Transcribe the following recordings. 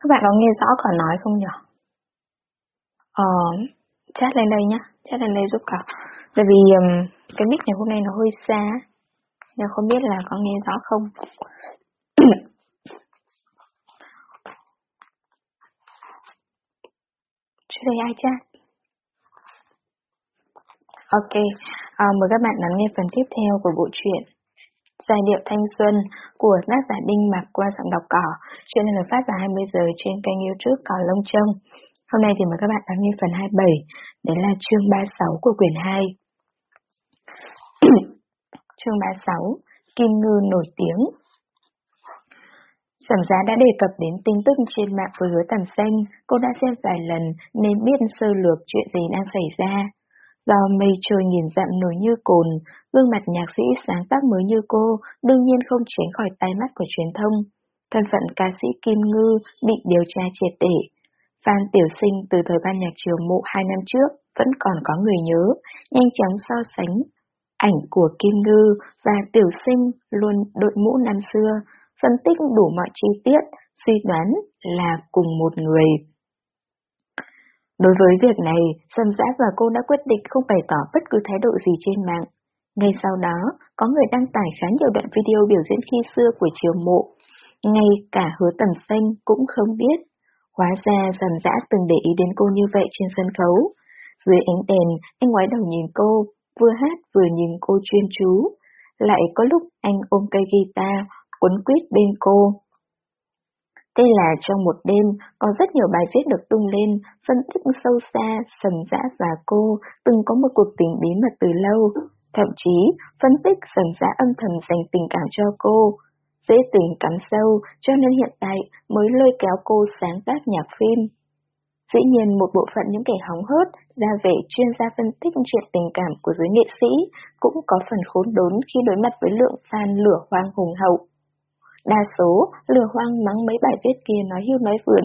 Các bạn có nghe rõ còn nói không nhỉ? Ờ, chat lên đây nhá, chat lên đây giúp cả. Tại vì um, cái mic ngày hôm nay nó hơi xa, nên không biết là có nghe rõ không. Trước đây ai chat? Ok, à, mời các bạn lắng nghe phần tiếp theo của bộ truyện Giai điệu thanh xuân của tác giả Đinh Mạc qua giọng đọc cỏ. Chuyện này được phát vào 20 giờ trên kênh youtube Cỏ Lông Trông. Hôm nay thì mời các bạn lắng nghe phần 27, đấy là chương 36 của quyển 2. chương 36, Kim Ngư nổi tiếng Sẩm giá đã đề cập đến tin tức trên mạng với hứa tầm xanh, cô đã xem vài lần nên biết sơ lược chuyện gì đang xảy ra. Do mây trôi nghìn dặm nổi như cồn, gương mặt nhạc sĩ sáng tác mới như cô đương nhiên không tránh khỏi tai mắt của truyền thông. Thân phận ca sĩ Kim Ngư bị điều tra triệt để. Phan Tiểu Sinh từ thời ban nhạc trường mộ hai năm trước vẫn còn có người nhớ, nhanh chóng so sánh ảnh của Kim Ngư và Tiểu Sinh luôn đội mũ năm xưa, phân tích đủ mọi chi tiết, suy đoán là cùng một người. Đối với việc này, Sâm Giã và cô đã quyết định không bày tỏ bất cứ thái độ gì trên mạng. Ngay sau đó, có người đăng tải khá nhiều đoạn video biểu diễn khi xưa của triều mộ. Ngay cả hứa tầm xanh cũng không biết. Hóa ra Sâm Giã từng để ý đến cô như vậy trên sân khấu. Dưới ánh đèn, anh ngoái đầu nhìn cô, vừa hát vừa nhìn cô chuyên chú. Lại có lúc anh ôm cây guitar, quấn quýt bên cô. Thế là trong một đêm, có rất nhiều bài viết được tung lên, phân tích sâu xa, sầm dã và cô từng có một cuộc tình bí mật từ lâu. Thậm chí, phân tích sầm dã âm thầm dành tình cảm cho cô. Dễ tình cắm sâu, cho nên hiện tại mới lôi kéo cô sáng tác nhạc phim. Dĩ nhiên một bộ phận những kẻ hóng hớt, ra vẻ chuyên gia phân tích chuyện tình cảm của giới nghệ sĩ cũng có phần khốn đốn khi đối mặt với lượng fan lửa hoang hùng hậu. Đa số, lừa hoang mắng mấy bài viết kia nói hưu nói vượn,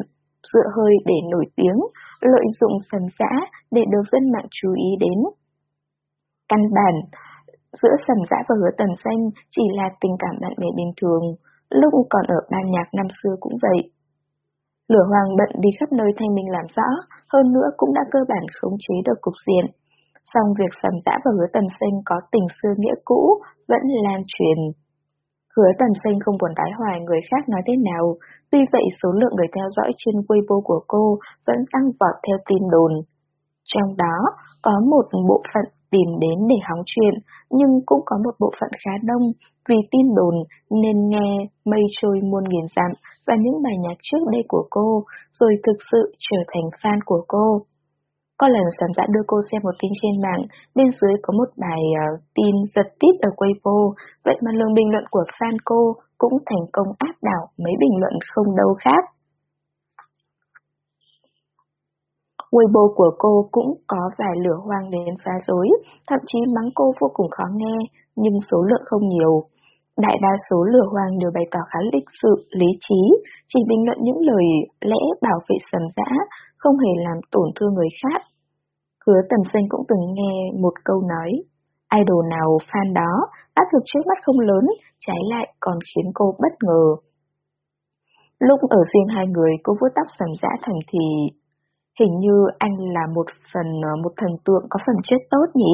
dựa hơi để nổi tiếng, lợi dụng sầm xã để được dân mạng chú ý đến. Căn bản, giữa sầm xã và hứa tầm xanh chỉ là tình cảm bạn bè bình thường, lúc còn ở ban nhạc năm xưa cũng vậy. Lửa hoàng bận đi khắp nơi thanh minh làm rõ, hơn nữa cũng đã cơ bản khống chế được cục diện. Song việc sầm giã và hứa tầm xanh có tình xưa nghĩa cũ vẫn lan truyền. Hứa tầm sinh không buồn tái hoài người khác nói thế nào, tuy vậy số lượng người theo dõi trên Weibo của cô vẫn tăng vọt theo tin đồn. Trong đó, có một bộ phận tìm đến để hóng chuyện, nhưng cũng có một bộ phận khá đông vì tin đồn nên nghe mây trôi muôn nghìn dặm và những bài nhạc trước đây của cô, rồi thực sự trở thành fan của cô. Có lần Sầm Dã đưa cô xem một tin trên mạng, bên dưới có một bài uh, tin giật tít ở Weibo, vậy mà lượng bình luận của fan cô cũng thành công áp đảo mấy bình luận không đâu khác. Weibo của cô cũng có vài lửa hoang đến phá rối, thậm chí mắng cô vô cùng khó nghe, nhưng số lượng không nhiều. Đại đa số lửa hoang đều bày tỏ khá lịch sự, lý trí, chỉ bình luận những lời lẽ bảo vệ sầm dã, không hề làm tổn thương người khác. Hứa tầm xanh cũng từng nghe một câu nói, idol nào fan đó, áp lực trước mắt không lớn, trái lại còn khiến cô bất ngờ. Lúc ở riêng hai người, cô vuốt tóc sầm dã thầm thì, hình như anh là một phần ờ, một thần tượng có phẩm chất tốt nhỉ?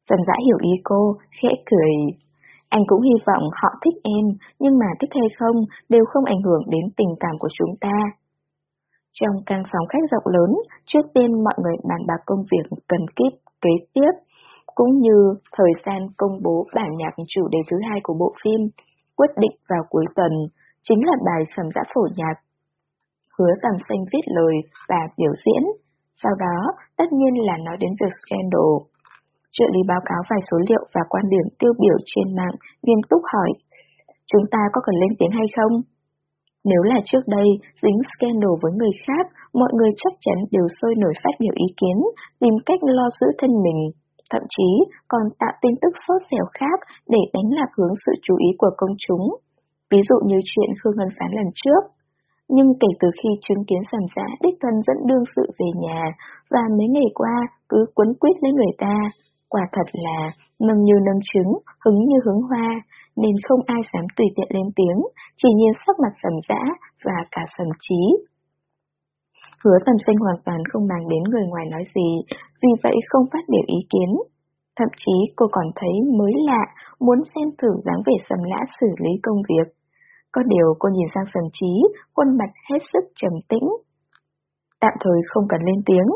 Sầm dã hiểu ý cô, khẽ cười. Anh cũng hy vọng họ thích em, nhưng mà thích hay không đều không ảnh hưởng đến tình cảm của chúng ta. Trong căn phòng khách rộng lớn, trước tiên mọi người bàn bạc công việc cần kíp kế tiếp, cũng như thời gian công bố bản nhạc chủ đề thứ hai của bộ phim, quyết định vào cuối tuần, chính là bài sầm giã phổ nhạc. Hứa tầm xanh viết lời và biểu diễn, sau đó tất nhiên là nói đến việc scandal. Trợ lý báo cáo vài số liệu và quan điểm tiêu biểu trên mạng, nghiêm túc hỏi, chúng ta có cần lên tiếng hay không? Nếu là trước đây, dính scandal với người khác, mọi người chắc chắn đều sôi nổi phát biểu ý kiến, tìm cách lo giữ thân mình, thậm chí còn tạo tin tức sốt xẻo khác để đánh lạc hướng sự chú ý của công chúng. Ví dụ như chuyện Khương Ngân Phán lần trước. Nhưng kể từ khi chứng kiến sầm xã đích thân dẫn đương sự về nhà và mấy ngày qua cứ quấn quýt lấy người ta, quả thật là nâng như nâng trứng, hứng như hứng hoa, nên không ai dám tùy tiện lên tiếng, chỉ nhìn sắc mặt sầm dã và cả sầm trí. Hứa tầm sinh hoàn toàn không mang đến người ngoài nói gì, vì vậy không phát biểu ý kiến. Thậm chí cô còn thấy mới lạ, muốn xem thử dáng vẻ sầm lã xử lý công việc. Có điều cô nhìn sang sầm trí, khuôn mặt hết sức trầm tĩnh. Tạm thời không cần lên tiếng.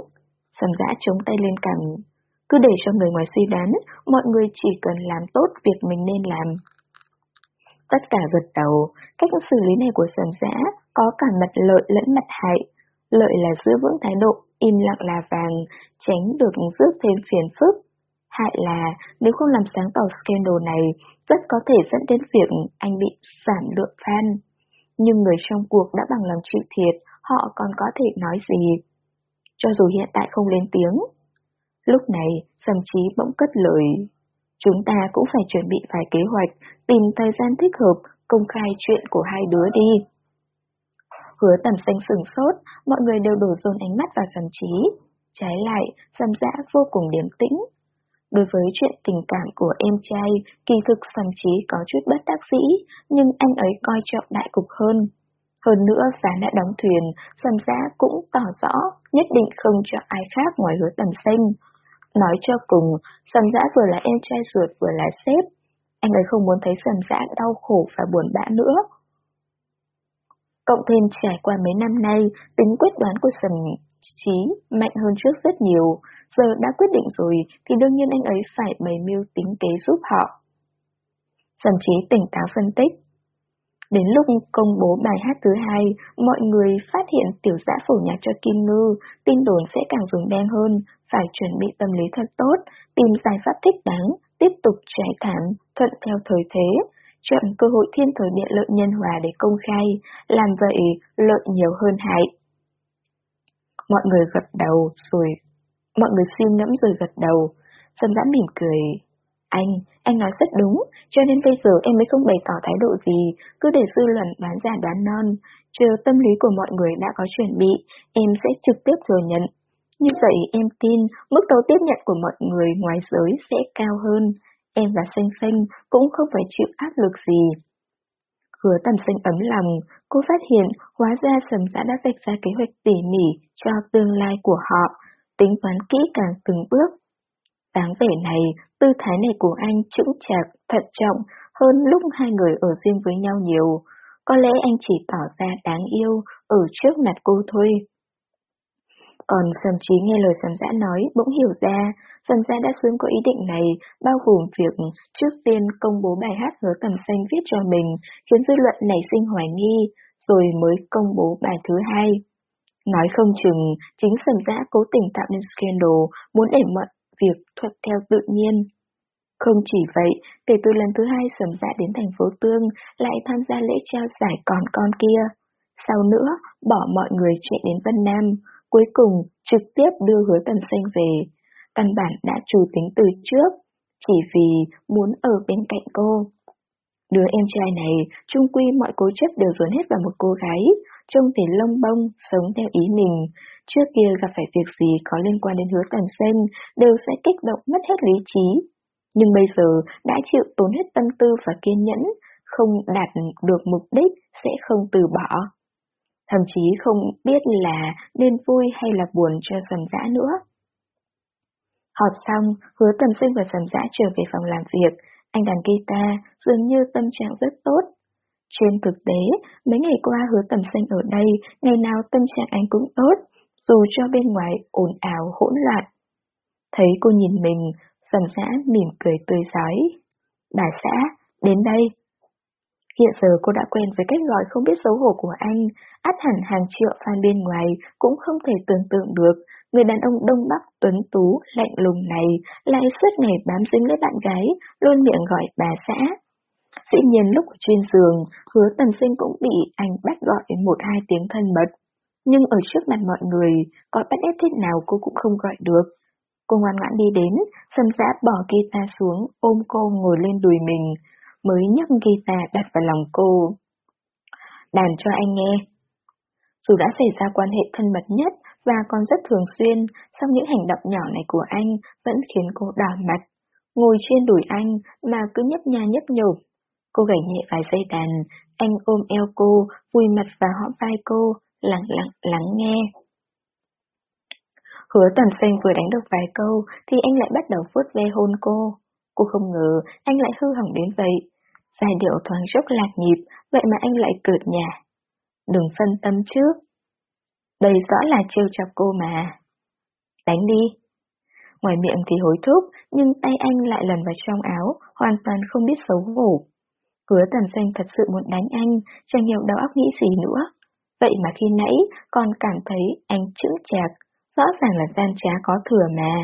Sầm dã chống tay lên cằm. Cứ để cho người ngoài suy đoán, mọi người chỉ cần làm tốt việc mình nên làm. Tất cả gật đầu, cách xử lý này của sầm Giã có cả mặt lợi lẫn mặt hại. Lợi là giữ vững thái độ, im lặng là vàng, tránh được rước thêm phiền phức. Hại là nếu không làm sáng tỏ scandal này, rất có thể dẫn đến việc anh bị giảm lượng fan. Nhưng người trong cuộc đã bằng lòng chịu thiệt, họ còn có thể nói gì? Cho dù hiện tại không lên tiếng. Lúc này, Sầm Chí bỗng cất lời. Chúng ta cũng phải chuẩn bị vài kế hoạch, tìm thời gian thích hợp, công khai chuyện của hai đứa đi. Hứa tầm xanh sừng sốt, mọi người đều đổ dồn ánh mắt vào Sầm Chí. Trái lại, Sầm Dã vô cùng điềm tĩnh. Đối với chuyện tình cảm của em trai, kỳ thực Sầm Chí có chút bất đắc dĩ, nhưng anh ấy coi trọng đại cục hơn. Hơn nữa, giá đã đóng thuyền, Sầm Dã cũng tỏ rõ nhất định không cho ai khác ngoài hứa tầm xanh. Nói cho cùng, Sầm Dã vừa là em trai ruột vừa là sếp. Anh ấy không muốn thấy Sầm Dã đau khổ và buồn bã nữa. Cộng thêm trải qua mấy năm nay, tính quyết đoán của Sầm Chí mạnh hơn trước rất nhiều. Giờ đã quyết định rồi thì đương nhiên anh ấy phải bày mưu tính kế giúp họ. Sầm Chí tỉnh táo phân tích. Đến lúc công bố bài hát thứ hai, mọi người phát hiện tiểu giã phổ nhạc cho Kim Ngư, tin đồn sẽ càng dùng đen hơn, phải chuẩn bị tâm lý thật tốt, tìm giải pháp thích đáng, tiếp tục trải thảm, thuận theo thời thế, chọn cơ hội thiên thời địa lợi nhân hòa để công khai, làm vậy lợi nhiều hơn hại. Mọi người gật đầu rồi, mọi người suy ngẫm rồi gật đầu, Sâm đã mỉm cười. Anh, anh nói rất đúng, cho nên bây giờ em mới không bày tỏ thái độ gì, cứ để dư luận đoán giả đoán non. Chờ tâm lý của mọi người đã có chuẩn bị, em sẽ trực tiếp thừa nhận. Như vậy em tin mức độ tiếp nhận của mọi người ngoài giới sẽ cao hơn. Em và Xanh Xanh cũng không phải chịu áp lực gì. Hứa tầm xanh ấm lòng, cô phát hiện hóa ra sầm giã đã vạch ra kế hoạch tỉ mỉ cho tương lai của họ, tính toán kỹ càng từng bước. Đáng vẻ này, tư thái này của anh chững chạc, thận trọng hơn lúc hai người ở riêng với nhau nhiều. Có lẽ anh chỉ tỏ ra đáng yêu ở trước mặt cô thôi. Còn Sầm Trí nghe lời Sầm Dã nói, bỗng hiểu ra, Sầm Dã đã sớm có ý định này, bao gồm việc trước tiên công bố bài hát hứa tầm xanh viết cho mình, khiến dư luận nảy sinh hoài nghi, rồi mới công bố bài thứ hai. Nói không chừng, chính Sầm Dã cố tình tạo nên scandal, muốn để mọi việc thuật theo tự nhiên. Không chỉ vậy, kể từ lần thứ hai Sầm Dã đến thành phố Tương, lại tham gia lễ trao giải còn con kia. Sau nữa, bỏ mọi người chạy đến Vân Nam, cuối cùng trực tiếp đưa hứa tần xanh về. Căn bản đã chủ tính từ trước, chỉ vì muốn ở bên cạnh cô. Đứa em trai này, trung quy mọi cố chấp đều dồn hết vào một cô gái, trông thì lông bông, sống theo ý mình. Trước kia gặp phải việc gì có liên quan đến hứa tần xanh, đều sẽ kích động mất hết lý trí. Nhưng bây giờ đã chịu tốn hết tâm tư và kiên nhẫn, không đạt được mục đích sẽ không từ bỏ thậm chí không biết là nên vui hay là buồn cho sầm dã nữa. Họp xong, hứa tầm sinh và sầm dã trở về phòng làm việc, anh đàn guitar, dường như tâm trạng rất tốt. Trên thực tế, mấy ngày qua hứa tầm sinh ở đây, ngày nào tâm trạng anh cũng tốt, dù cho bên ngoài ồn ào hỗn loạn. Thấy cô nhìn mình, sầm dã mỉm cười tươi giói. Bà xã, đến đây. Hiện giờ cô đã quen với cách gọi không biết xấu hổ của anh, át hẳn hàng triệu fan bên ngoài cũng không thể tưởng tượng được người đàn ông đông bắc tuấn tú, lạnh lùng này lại suốt ngày bám dính lấy bạn gái, luôn miệng gọi bà xã. Dĩ nhiên lúc ở trên giường, hứa tần sinh cũng bị anh bắt gọi một hai tiếng thân mật. Nhưng ở trước mặt mọi người, có bắt ép thế nào cô cũng không gọi được. Cô ngoan ngoãn đi đến, sân giã bỏ ta xuống, ôm cô ngồi lên đùi mình, mới nhấc guitar đặt vào lòng cô. Đàn cho anh nghe. Dù đã xảy ra quan hệ thân mật nhất và còn rất thường xuyên, song những hành động nhỏ này của anh vẫn khiến cô đỏ mặt. Ngồi trên đùi anh mà cứ nhấp nha nhấp nhộp. Cô gảy nhẹ vài dây đàn, anh ôm eo cô, vùi mặt vào hõm vai cô, lặng lặng lắng nghe. Hứa toàn xanh vừa đánh được vài câu thì anh lại bắt đầu vuốt ve hôn cô. Cô không ngờ anh lại hư hỏng đến vậy. Giai điệu thoáng rất lạc nhịp, vậy mà anh lại cợt nhà. Đừng phân tâm trước. Đây rõ là trêu chọc cô mà. Đánh đi. Ngoài miệng thì hối thúc, nhưng tay anh lại lần vào trong áo, hoàn toàn không biết xấu hổ. Hứa tầm xanh thật sự muốn đánh anh, chẳng hiểu đầu óc nghĩ gì nữa. Vậy mà khi nãy còn cảm thấy anh chững chạc, rõ ràng là gian trá có thừa mà.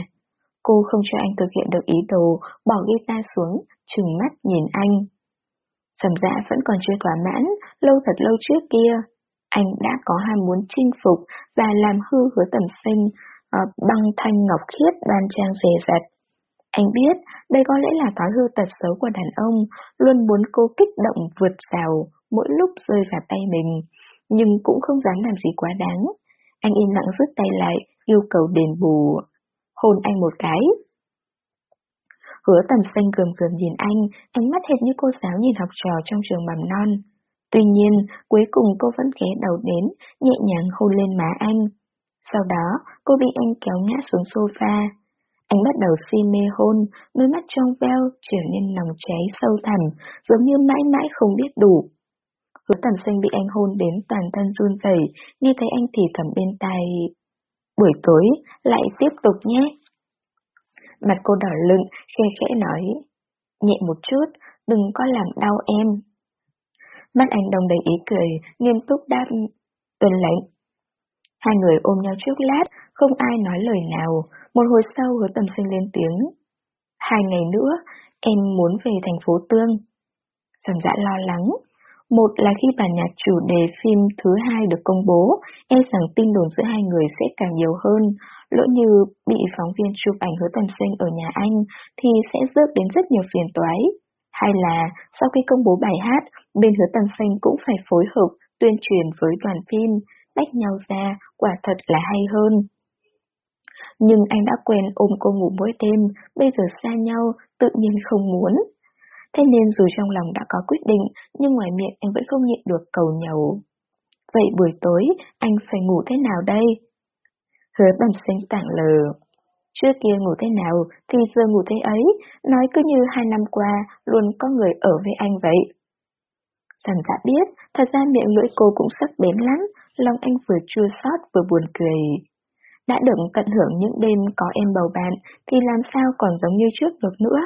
Cô không cho anh thực hiện được ý đồ, bỏ guitar xuống, trừng mắt nhìn anh. Sầm dã vẫn còn chưa thỏa mãn, lâu thật lâu trước kia. Anh đã có ham muốn chinh phục và làm hư hứa tầm sinh, uh, băng thanh ngọc khiết đoan trang dề dặt. Anh biết đây có lẽ là thói hư tật xấu của đàn ông, luôn muốn cô kích động vượt rào mỗi lúc rơi vào tay mình, nhưng cũng không dám làm gì quá đáng. Anh im lặng rút tay lại, yêu cầu đền bù. Hôn anh một cái. Hứa tầm xanh gườm gườm nhìn anh, ánh mắt hệt như cô giáo nhìn học trò trong trường mầm non. Tuy nhiên, cuối cùng cô vẫn ghé đầu đến, nhẹ nhàng hôn lên má anh. Sau đó, cô bị anh kéo ngã xuống sofa. Anh bắt đầu si mê hôn, đôi mắt trong veo trở nên nòng cháy sâu thẳm, giống như mãi mãi không biết đủ. Hứa tầm xanh bị anh hôn đến toàn thân run rẩy, nghe thấy anh thì thầm bên tai. Buổi tối, lại tiếp tục nhé. Mặt cô đỏ lựng, khe khẽ nói. Nhẹ một chút, đừng có làm đau em. Mắt anh đồng đầy ý cười, nghiêm túc đáp, tuần lệnh. Hai người ôm nhau trước lát, không ai nói lời nào. Một hồi sau hứa tầm sinh lên tiếng. Hai ngày nữa, em muốn về thành phố Tương. Sầm dã lo lắng. Một là khi bản nhạc chủ đề phim thứ hai được công bố, e rằng tin đồn giữa hai người sẽ càng nhiều hơn. Lỡ như bị phóng viên chụp ảnh hứa tầm sinh ở nhà anh thì sẽ rước đến rất nhiều phiền toái. Hay là sau khi công bố bài hát, bên hứa tầm sinh cũng phải phối hợp tuyên truyền với đoàn phim, tách nhau ra, quả thật là hay hơn. Nhưng anh đã quen ôm cô ngủ mỗi đêm, bây giờ xa nhau, tự nhiên không muốn. Thế nên dù trong lòng đã có quyết định, nhưng ngoài miệng anh vẫn không nhịn được cầu nhầu. Vậy buổi tối, anh phải ngủ thế nào đây? Hứa bẩm sinh tảng lờ. Trước kia ngủ thế nào thì giờ ngủ thế ấy, nói cứ như hai năm qua luôn có người ở với anh vậy. Sẵn dạ biết, thật ra miệng lưỡi cô cũng sắc bén lắm, lòng anh vừa chua xót vừa buồn cười. Đã được tận hưởng những đêm có em bầu bạn thì làm sao còn giống như trước được nữa.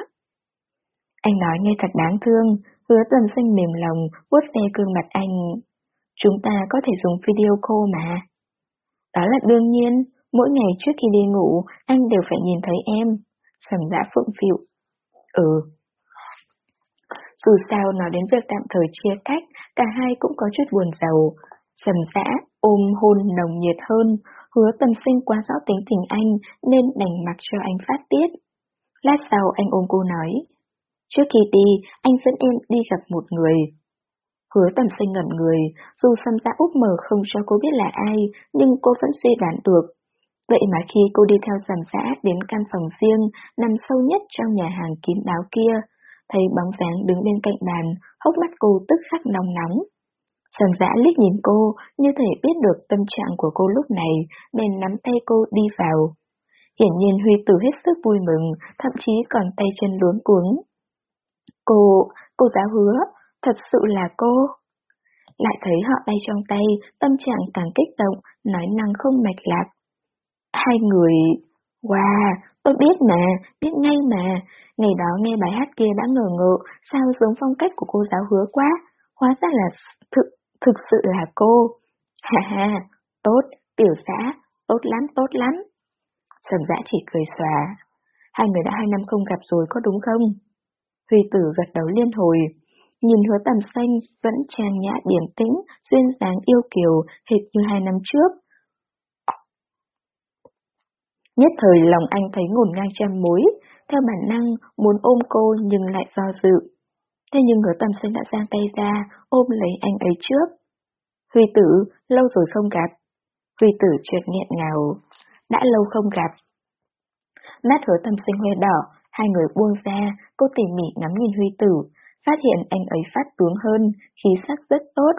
Anh nói nghe thật đáng thương, hứa tần xanh mềm lòng, vuốt ve gương mặt anh. Chúng ta có thể dùng video call mà. Đó là đương nhiên, mỗi ngày trước khi đi ngủ, anh đều phải nhìn thấy em. Sầm dã phượng phịu. Ừ. Dù sao nói đến việc tạm thời chia cách, cả hai cũng có chút buồn giàu. Sầm dã, ôm hôn nồng nhiệt hơn, hứa tầm sinh quá rõ tính tình anh nên đành mặc cho anh phát tiết. Lát sau anh ôm cô nói, trước khi đi, anh dẫn em đi gặp một người. Hứa tầm sinh ngẩn người, dù sầm dã úp mở không cho cô biết là ai, nhưng cô vẫn suy đoán được. Vậy mà khi cô đi theo sầm dã đến căn phòng riêng, nằm sâu nhất trong nhà hàng kín đáo kia, thấy bóng dáng đứng bên cạnh bàn, hốc mắt cô tức khắc nóng nóng. Sầm giã liếc nhìn cô, như thể biết được tâm trạng của cô lúc này, bèn nắm tay cô đi vào. Hiển nhiên Huy Tử hết sức vui mừng, thậm chí còn tay chân luống cuống. Cô, cô giáo hứa, thật sự là cô. Lại thấy họ tay trong tay, tâm trạng càng kích động, nói năng không mạch lạc. Hai người... Wow, tôi biết mà, biết ngay mà. Ngày đó nghe bài hát kia đã ngờ ngợ, sao giống phong cách của cô giáo hứa quá. Hóa ra là thực Thực sự là cô. Ha ha, tốt, tiểu xã, tốt lắm, tốt lắm. Sầm dã chỉ cười xòa. Hai người đã hai năm không gặp rồi có đúng không? Huy tử gật đầu liên hồi. Nhìn hứa tầm xanh vẫn trang nhã điển tĩnh, duyên dáng yêu kiều, hệt như hai năm trước. Nhất thời lòng anh thấy ngổn ngang trăm mối, theo bản năng muốn ôm cô nhưng lại do dự. Thế nhưng hứa tầm xanh đã giang tay ra, ôm lấy anh ấy trước. Huy tử, lâu rồi không gặp. Huy tử trượt nghẹn ngào. Đã lâu không gặp. Mắt hứa tầm Xanh hoe đỏ, hai người buông ra, cô tỉ mỉ ngắm nhìn Huy tử. phát hiện anh ấy phát tướng hơn, khí sắc rất tốt.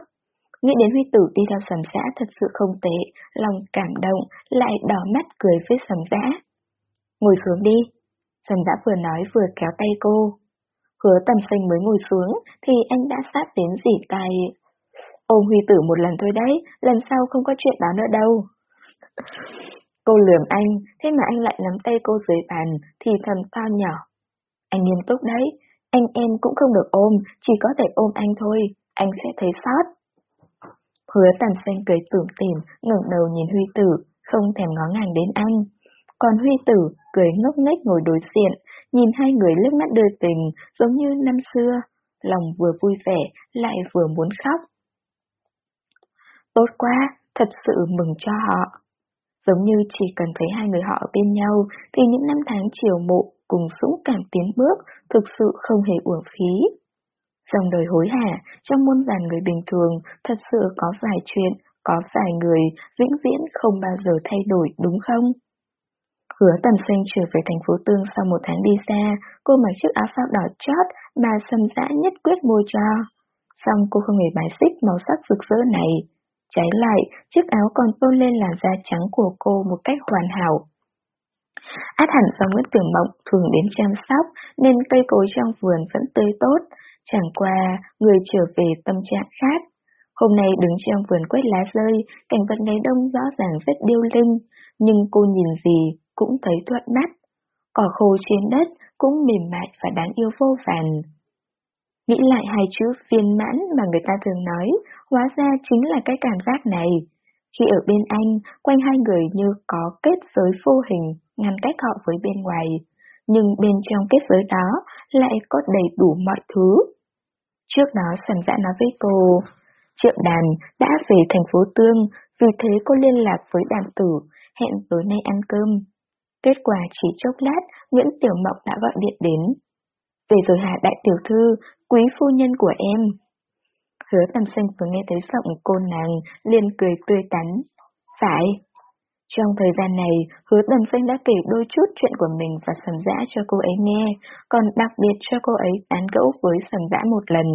Nghĩ đến huy tử đi theo sầm giã thật sự không tệ, lòng cảm động, lại đỏ mắt cười với sầm giã. Ngồi xuống đi. Sầm giã vừa nói vừa kéo tay cô. Hứa tầm xanh mới ngồi xuống, thì anh đã sát đến dỉ tay. Ôm huy tử một lần thôi đấy, lần sau không có chuyện đó nữa đâu. Cô lườm anh, thế mà anh lại nắm tay cô dưới bàn, thì thầm to nhỏ. Anh nghiêm túc đấy, anh em cũng không được ôm, chỉ có thể ôm anh thôi, anh sẽ thấy sót. Hứa tầm xanh cười tủm tỉm, ngẩng đầu nhìn Huy Tử, không thèm ngó ngàng đến anh. Còn Huy Tử cười ngốc nghếch ngồi đối diện, nhìn hai người lướt mắt đưa tình, giống như năm xưa, lòng vừa vui vẻ, lại vừa muốn khóc. Tốt quá, thật sự mừng cho họ. Giống như chỉ cần thấy hai người họ bên nhau, thì những năm tháng chiều mộ cùng dũng cảm tiến bước thực sự không hề uổng phí. Trong đời hối hả, trong muôn vàn người bình thường, thật sự có vài chuyện, có vài người vĩnh viễn không bao giờ thay đổi đúng không? Hứa tầm xanh trở về thành phố Tương sau một tháng đi xa, cô mặc chiếc áo phao đỏ chót mà sâm dã nhất quyết mua cho. Xong cô không hề bài xích màu sắc rực rỡ này. Trái lại, chiếc áo còn tôn lên làn da trắng của cô một cách hoàn hảo. Át hẳn do Nguyễn Tử Mộng thường đến chăm sóc nên cây cối trong vườn vẫn tươi tốt, chẳng qua người trở về tâm trạng khác. Hôm nay đứng trong vườn quét lá rơi, cảnh vật này đông rõ ràng rất điêu linh, nhưng cô nhìn gì cũng thấy thuận mắt. Cỏ khô trên đất cũng mềm mại và đáng yêu vô vàn. Nghĩ lại hai chữ viên mãn mà người ta thường nói, hóa ra chính là cái cảm giác này. Khi ở bên anh, quanh hai người như có kết giới vô hình, ngăn cách họ với bên ngoài. Nhưng bên trong kết giới đó lại có đầy đủ mọi thứ. Trước đó Sầm Dã nói với cô, Triệu Đàn đã về thành phố Tương, vì thế cô liên lạc với đàn tử, hẹn tối nay ăn cơm. Kết quả chỉ chốc lát, Nguyễn Tiểu Mộng đã gọi điện đến. Về rồi hả đại tiểu thư, quý phu nhân của em. Hứa tầm xanh vừa nghe thấy giọng cô nàng, liền cười tươi tắn. Phải. Trong thời gian này, hứa tầm xanh đã kể đôi chút chuyện của mình và sầm dã cho cô ấy nghe, còn đặc biệt cho cô ấy tán gẫu với sầm dã một lần.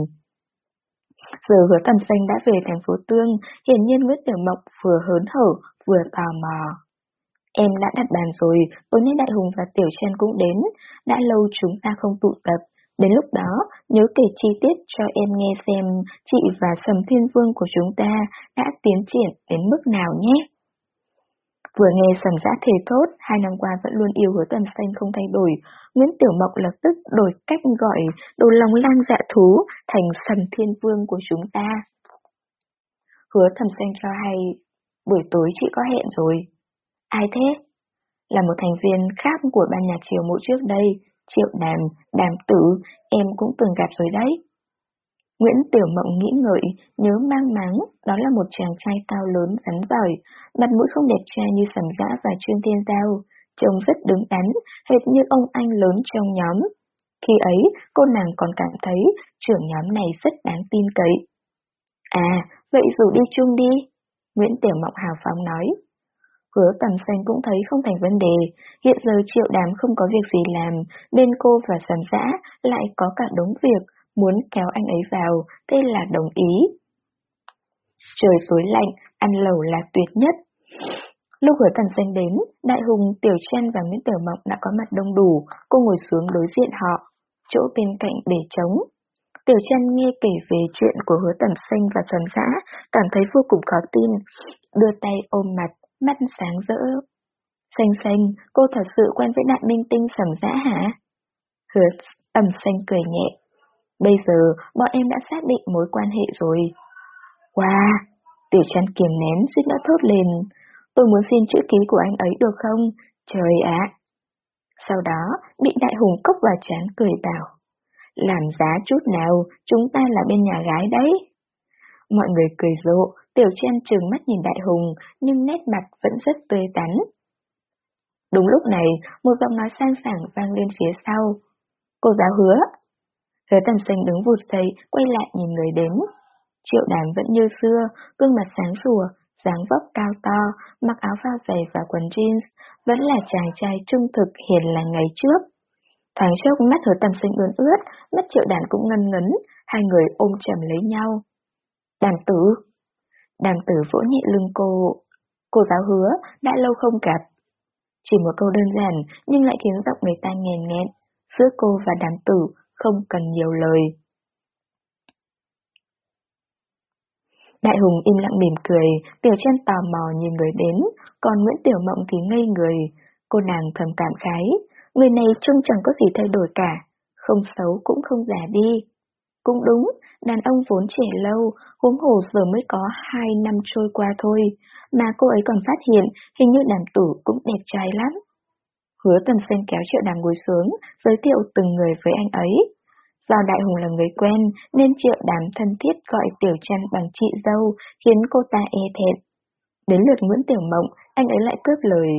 Giờ hứa tầm xanh đã về thành phố Tương, hiển nhiên Nguyễn Tiểu Mộc vừa hớn hở, vừa tò mò. Em đã đặt bàn rồi, tối nay Đại Hùng và Tiểu Trân cũng đến, đã lâu chúng ta không tụ tập, Đến lúc đó, nhớ kể chi tiết cho em nghe xem chị và Sầm Thiên Vương của chúng ta đã tiến triển đến mức nào nhé. Vừa nghe Sầm Giã thề thốt, hai năm qua vẫn luôn yêu hứa tầm xanh không thay đổi, Nguyễn Tiểu Mộc lập tức đổi cách gọi đồ lòng lang dạ thú thành Sầm Thiên Vương của chúng ta. Hứa thầm xanh cho hay, buổi tối chị có hẹn rồi. Ai thế? Là một thành viên khác của ban nhạc chiều mỗi trước đây, Triệu đàm, đàm tử, em cũng từng gặp rồi đấy. Nguyễn Tiểu Mộng nghĩ ngợi, nhớ mang máng, đó là một chàng trai cao lớn, rắn giỏi, mặt mũi không đẹp trai như sầm dã và chuyên thiên giao, trông rất đứng đắn, hệt như ông anh lớn trong nhóm. Khi ấy, cô nàng còn cảm thấy trưởng nhóm này rất đáng tin cậy. À, vậy rủ đi chung đi. Nguyễn Tiểu Mộng hào phóng nói. Hứa tầm xanh cũng thấy không thành vấn đề, hiện giờ triệu đám không có việc gì làm, bên cô và sầm giã lại có cả đống việc, muốn kéo anh ấy vào, tên là đồng ý. Trời tối lạnh, ăn lẩu là tuyệt nhất. Lúc hứa tầm xanh đến, Đại Hùng, Tiểu Trân và Nguyễn Tiểu Mộng đã có mặt đông đủ, cô ngồi xuống đối diện họ, chỗ bên cạnh để trống. Tiểu Trân nghe kể về chuyện của hứa tầm xanh và sầm giã, cảm thấy vô cùng khó tin, đưa tay ôm mặt, mắt sáng rỡ. Xanh xanh, cô thật sự quen với đại minh tinh sầm dã hả? Hứa ẩm xanh cười nhẹ. Bây giờ, bọn em đã xác định mối quan hệ rồi. Wow! Tiểu chăn kiềm nén suýt nữa thốt lên. Tôi muốn xin chữ ký của anh ấy được không? Trời ạ! Sau đó, bị đại hùng cốc vào chán cười bảo. Làm giá chút nào, chúng ta là bên nhà gái đấy. Mọi người cười rộ, Tiểu Chen trừng mắt nhìn Đại Hùng, nhưng nét mặt vẫn rất tươi tắn. Đúng lúc này, một giọng nói sang sảng vang lên phía sau. Cô giáo hứa. Hứa tầm xanh đứng vụt dậy, quay lại nhìn người đến. Triệu đàm vẫn như xưa, gương mặt sáng sủa, dáng vóc cao to, mặc áo phao dày và quần jeans, vẫn là chàng trai trung thực hiền lành ngày trước. Thoáng chốc mắt hứa tầm sinh ướn ướt, mắt triệu đàn cũng ngân ngấn, hai người ôm chầm lấy nhau. Đàn tử. Đàn tử vỗ nhẹ lưng cô. Cô giáo hứa, đã lâu không gặp. Chỉ một câu đơn giản nhưng lại khiến giọng người ta nghèn nghẹn. Giữa cô và đàn tử không cần nhiều lời. Đại Hùng im lặng mỉm cười, Tiểu chân tò mò nhìn người đến, còn Nguyễn Tiểu Mộng thì ngây người. Cô nàng thầm cảm khái, người này trông chẳng có gì thay đổi cả, không xấu cũng không già đi. Cũng đúng, đàn ông vốn trẻ lâu, huống hồ giờ mới có hai năm trôi qua thôi, mà cô ấy còn phát hiện hình như đàn tử cũng đẹp trai lắm. Hứa tầm xanh kéo triệu đàm ngồi xuống, giới thiệu từng người với anh ấy. Do Đại Hùng là người quen, nên triệu đàm thân thiết gọi Tiểu Trăn bằng chị dâu, khiến cô ta e thẹn. Đến lượt Nguyễn Tiểu Mộng, anh ấy lại cướp lời.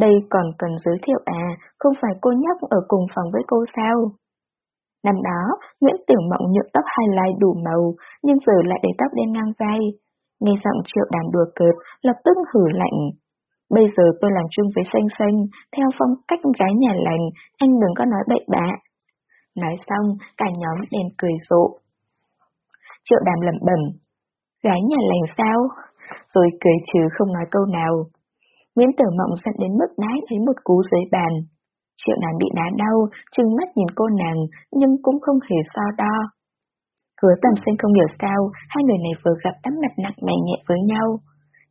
Đây còn cần giới thiệu à, không phải cô nhóc ở cùng phòng với cô sao? Năm đó, Nguyễn Tiểu Mộng nhuộm tóc highlight đủ màu, nhưng giờ lại để tóc đen ngang vai. Nghe giọng triệu đàm đùa cợt, lập tức hử lạnh. Bây giờ tôi làm chung với Xanh Xanh, theo phong cách gái nhà lành, anh đừng có nói bậy bạ. Nói xong, cả nhóm đèn cười rộ. Triệu đàm lẩm bẩm. Gái nhà lành sao? Rồi cười trừ không nói câu nào. Nguyễn Tử Mộng giận đến mức đái thấy một cú dưới bàn. Triệu nàng bị đá đau, trừng mắt nhìn cô nàng, nhưng cũng không hề so đo. Hứa tầm sinh không hiểu sao, hai người này vừa gặp đắm mặt nặng mày nhẹ với nhau.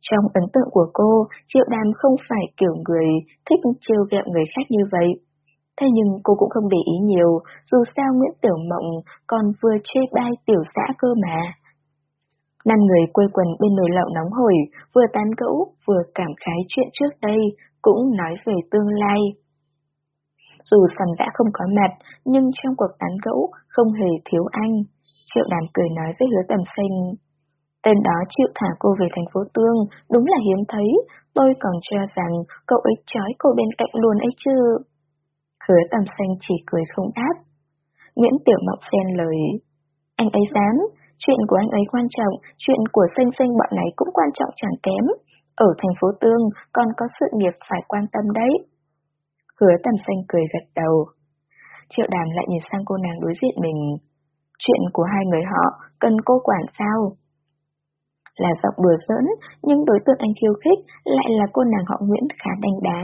Trong ấn tượng của cô, Triệu Đàm không phải kiểu người thích trêu ghẹo người khác như vậy. Thế nhưng cô cũng không để ý nhiều, dù sao Nguyễn Tiểu Mộng còn vừa chê bai tiểu xã cơ mà. Năm người quây quần bên nồi lậu nóng hổi, vừa tán gẫu, vừa cảm khái chuyện trước đây, cũng nói về tương lai. Dù sầm đã không có mặt, nhưng trong cuộc tán gẫu không hề thiếu anh. Triệu đàn cười nói với hứa tầm xanh. Tên đó chịu thả cô về thành phố Tương, đúng là hiếm thấy, tôi còn cho rằng cậu ấy trói cô bên cạnh luôn ấy chứ. Hứa tầm xanh chỉ cười không đáp. Nguyễn Tiểu Mộng xen lời. Anh ấy dám, chuyện của anh ấy quan trọng, chuyện của xanh xanh bọn này cũng quan trọng chẳng kém. Ở thành phố Tương còn có sự nghiệp phải quan tâm đấy. Hứa tầm xanh cười gật đầu. Triệu đàm lại nhìn sang cô nàng đối diện mình. Chuyện của hai người họ, cần cô quản sao? Là giọng đùa giỡn, nhưng đối tượng anh khiêu khích lại là cô nàng họ Nguyễn khá đánh đá.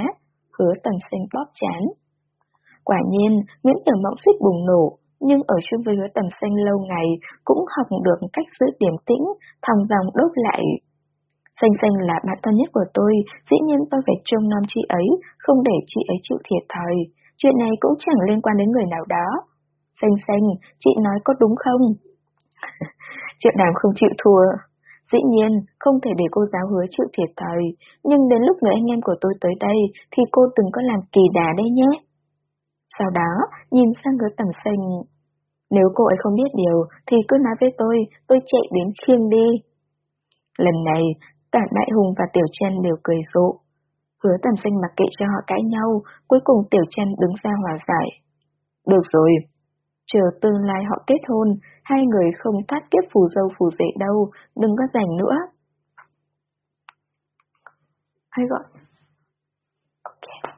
Hứa tầm xanh bóp chán. Quả nhiên, Nguyễn Tiểu Mộng xích bùng nổ, nhưng ở chung với hứa tầm xanh lâu ngày cũng học được cách giữ điểm tĩnh, thòng dòng đốt lại. Xanh xanh là bạn thân nhất của tôi, dĩ nhiên tôi phải trông nom chị ấy, không để chị ấy chịu thiệt thòi. Chuyện này cũng chẳng liên quan đến người nào đó. Xanh xanh, chị nói có đúng không? Chuyện đàm không chịu thua. Dĩ nhiên, không thể để cô giáo hứa chịu thiệt thòi, nhưng đến lúc người anh em của tôi tới đây thì cô đừng có làm kỳ đà đấy nhé. Sau đó, nhìn sang hứa tầm xanh. Nếu cô ấy không biết điều, thì cứ nói với tôi, tôi chạy đến khiêng đi. Lần này, cả Đại Hùng và Tiểu Trân đều cười rộ. Hứa tầm xanh mặc kệ cho họ cãi nhau, cuối cùng Tiểu Trân đứng ra hòa giải. Được rồi, chờ tương lai họ kết hôn, hai người không thoát kiếp phù dâu phù rể đâu, đừng có giành nữa. Hay gọi. Ok.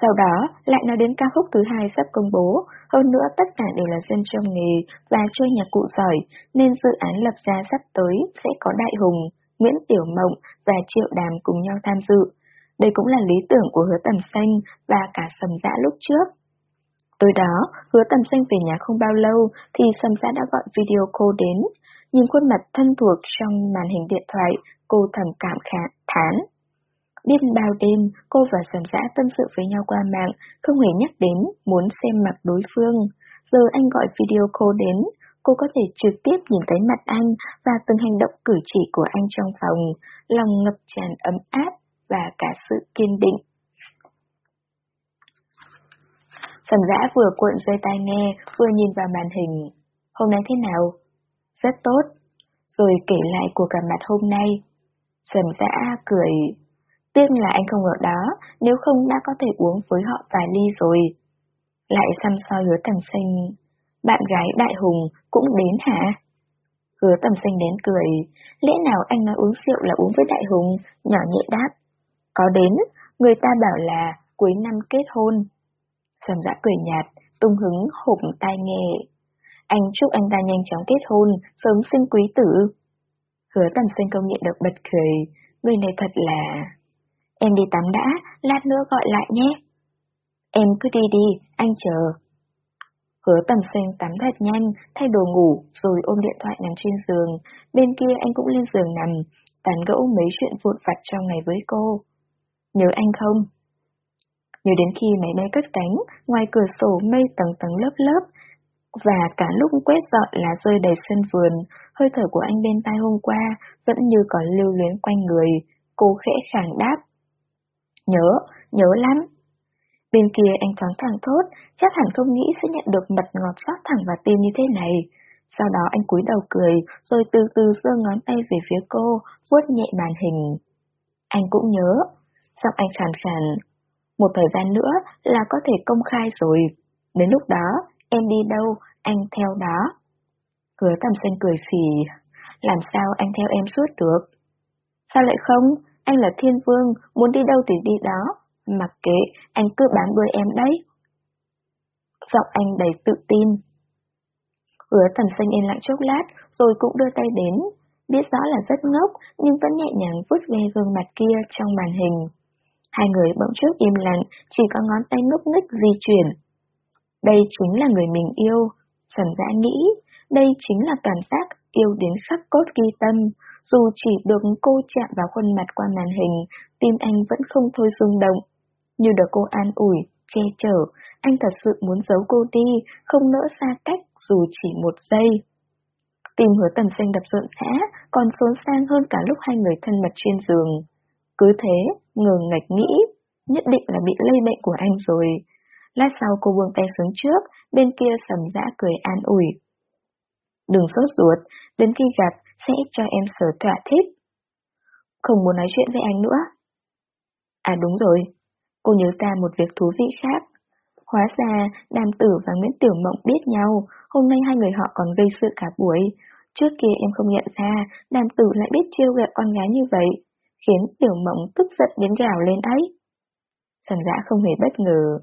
Sau đó, lại nói đến ca khúc thứ hai sắp công bố, hơn nữa tất cả đều là dân trong nghề và chơi nhạc cụ giỏi, nên dự án lập ra sắp tới sẽ có Đại Hùng, Nguyễn Tiểu Mộng và Triệu Đàm cùng nhau tham dự. Đây cũng là lý tưởng của hứa tầm xanh và cả sầm dã lúc trước. Tối đó, hứa tầm xanh về nhà không bao lâu thì sầm dã đã gọi video cô đến. Nhìn khuôn mặt thân thuộc trong màn hình điện thoại, cô thầm cảm khả, thán. Biết bao đêm, cô và sầm Giã tâm sự với nhau qua mạng, không hề nhắc đến muốn xem mặt đối phương. Giờ anh gọi video call đến, cô có thể trực tiếp nhìn thấy mặt anh và từng hành động cử chỉ của anh trong phòng, lòng ngập tràn ấm áp và cả sự kiên định. Sầm Giã vừa cuộn dây tai nghe, vừa nhìn vào màn hình. Hôm nay thế nào? Rất tốt. Rồi kể lại cuộc gặp mặt hôm nay. Sầm Giã cười. Tiếc là anh không ở đó, nếu không đã có thể uống với họ vài ly rồi. Lại xăm soi hứa tầm xanh. Bạn gái Đại Hùng cũng đến hả? Hứa tầm xanh đến cười. Lẽ nào anh nói uống rượu là uống với Đại Hùng? Nhỏ nhẹ đáp. Có đến, người ta bảo là cuối năm kết hôn. Sầm dã cười nhạt, tung hứng hộp tai nghe. Anh chúc anh ta nhanh chóng kết hôn, sớm sinh quý tử. Hứa tầm sinh công nhẹ được bật cười, người này thật là... Em đi tắm đã, lát nữa gọi lại nhé. Em cứ đi đi, anh chờ. Hứa tầm xanh tắm thật nhanh, thay đồ ngủ, rồi ôm điện thoại nằm trên giường. Bên kia anh cũng lên giường nằm, tán gẫu mấy chuyện vụn vặt trong ngày với cô. Nhớ anh không? Nhớ đến khi máy bay cất cánh, ngoài cửa sổ mây tầng tầng lớp lớp, và cả lúc quét dọn lá rơi đầy sân vườn, hơi thở của anh bên tai hôm qua vẫn như còn lưu luyến quanh người, cô khẽ khàng đáp. Nhớ, nhớ lắm. Bên kia anh thoáng thẳng thốt, chắc hẳn không nghĩ sẽ nhận được mật ngọt sát thẳng vào tim như thế này. Sau đó anh cúi đầu cười, rồi từ từ giơ ngón tay về phía cô, vuốt nhẹ màn hình. Anh cũng nhớ. Giọng anh khàn khàn. Một thời gian nữa là có thể công khai rồi. Đến lúc đó, em đi đâu, anh theo đó. Hứa tầm xanh cười phì. Làm sao anh theo em suốt được? Sao lại không? Anh là thiên vương, muốn đi đâu thì đi đó. Mặc kệ, anh cứ bám đuôi em đấy. Giọng anh đầy tự tin. Hứa tầm xanh yên lặng chốc lát, rồi cũng đưa tay đến. Biết rõ là rất ngốc, nhưng vẫn nhẹ nhàng vuốt về gương mặt kia trong màn hình. Hai người bỗng chốc im lặng, chỉ có ngón tay ngốc nghếch di chuyển. Đây chính là người mình yêu, Trần Dã nghĩ, đây chính là cảm giác yêu đến khắc cốt ghi tâm. Dù chỉ được cô chạm vào khuôn mặt qua màn hình, tim anh vẫn không thôi rung động. Như được cô an ủi, che chở, anh thật sự muốn giấu cô đi, không nỡ xa cách dù chỉ một giây. Tim hứa tầm xanh đập rộn rã, còn xốn sang hơn cả lúc hai người thân mật trên giường. Cứ thế, ngờ ngạch nghĩ, nhất định là bị lây bệnh của anh rồi. Lát sau cô buông tay xuống trước, bên kia sầm dã cười an ủi. Đừng sốt ruột, đến khi gặp sẽ cho em sở thỏa thích. Không muốn nói chuyện với anh nữa. À đúng rồi, cô nhớ ra một việc thú vị khác. Hóa ra, Đàm Tử và Nguyễn Tiểu Mộng biết nhau, hôm nay hai người họ còn gây sự cả buổi. Trước kia em không nhận ra, Đàm Tử lại biết trêu ghẹo con gái như vậy, khiến Tiểu Mộng tức giận đến gào lên ấy. Trần Dã không hề bất ngờ.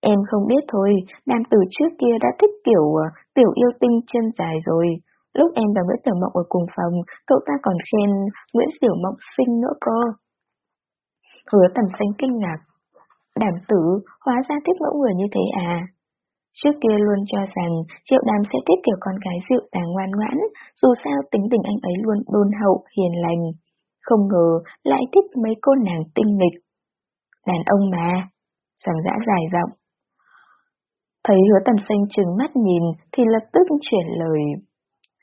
Em không biết thôi, Đàm Tử trước kia đã thích kiểu à, tiểu yêu tinh chân dài rồi. Lúc em và Nguyễn Tiểu Mộng ở cùng phòng, cậu ta còn khen Nguyễn Tiểu Mộng xinh nữa cơ. Hứa tầm xanh kinh ngạc. Đàm tử, hóa ra thích mẫu người như thế à? Trước kia luôn cho rằng Triệu Đàm sẽ thích kiểu con gái dịu dàng ngoan ngoãn, dù sao tính tình anh ấy luôn đôn hậu, hiền lành. Không ngờ lại thích mấy cô nàng tinh nghịch. Đàn ông mà, sầm dã dài giọng. Thấy hứa tầm xanh trừng mắt nhìn thì lập tức chuyển lời.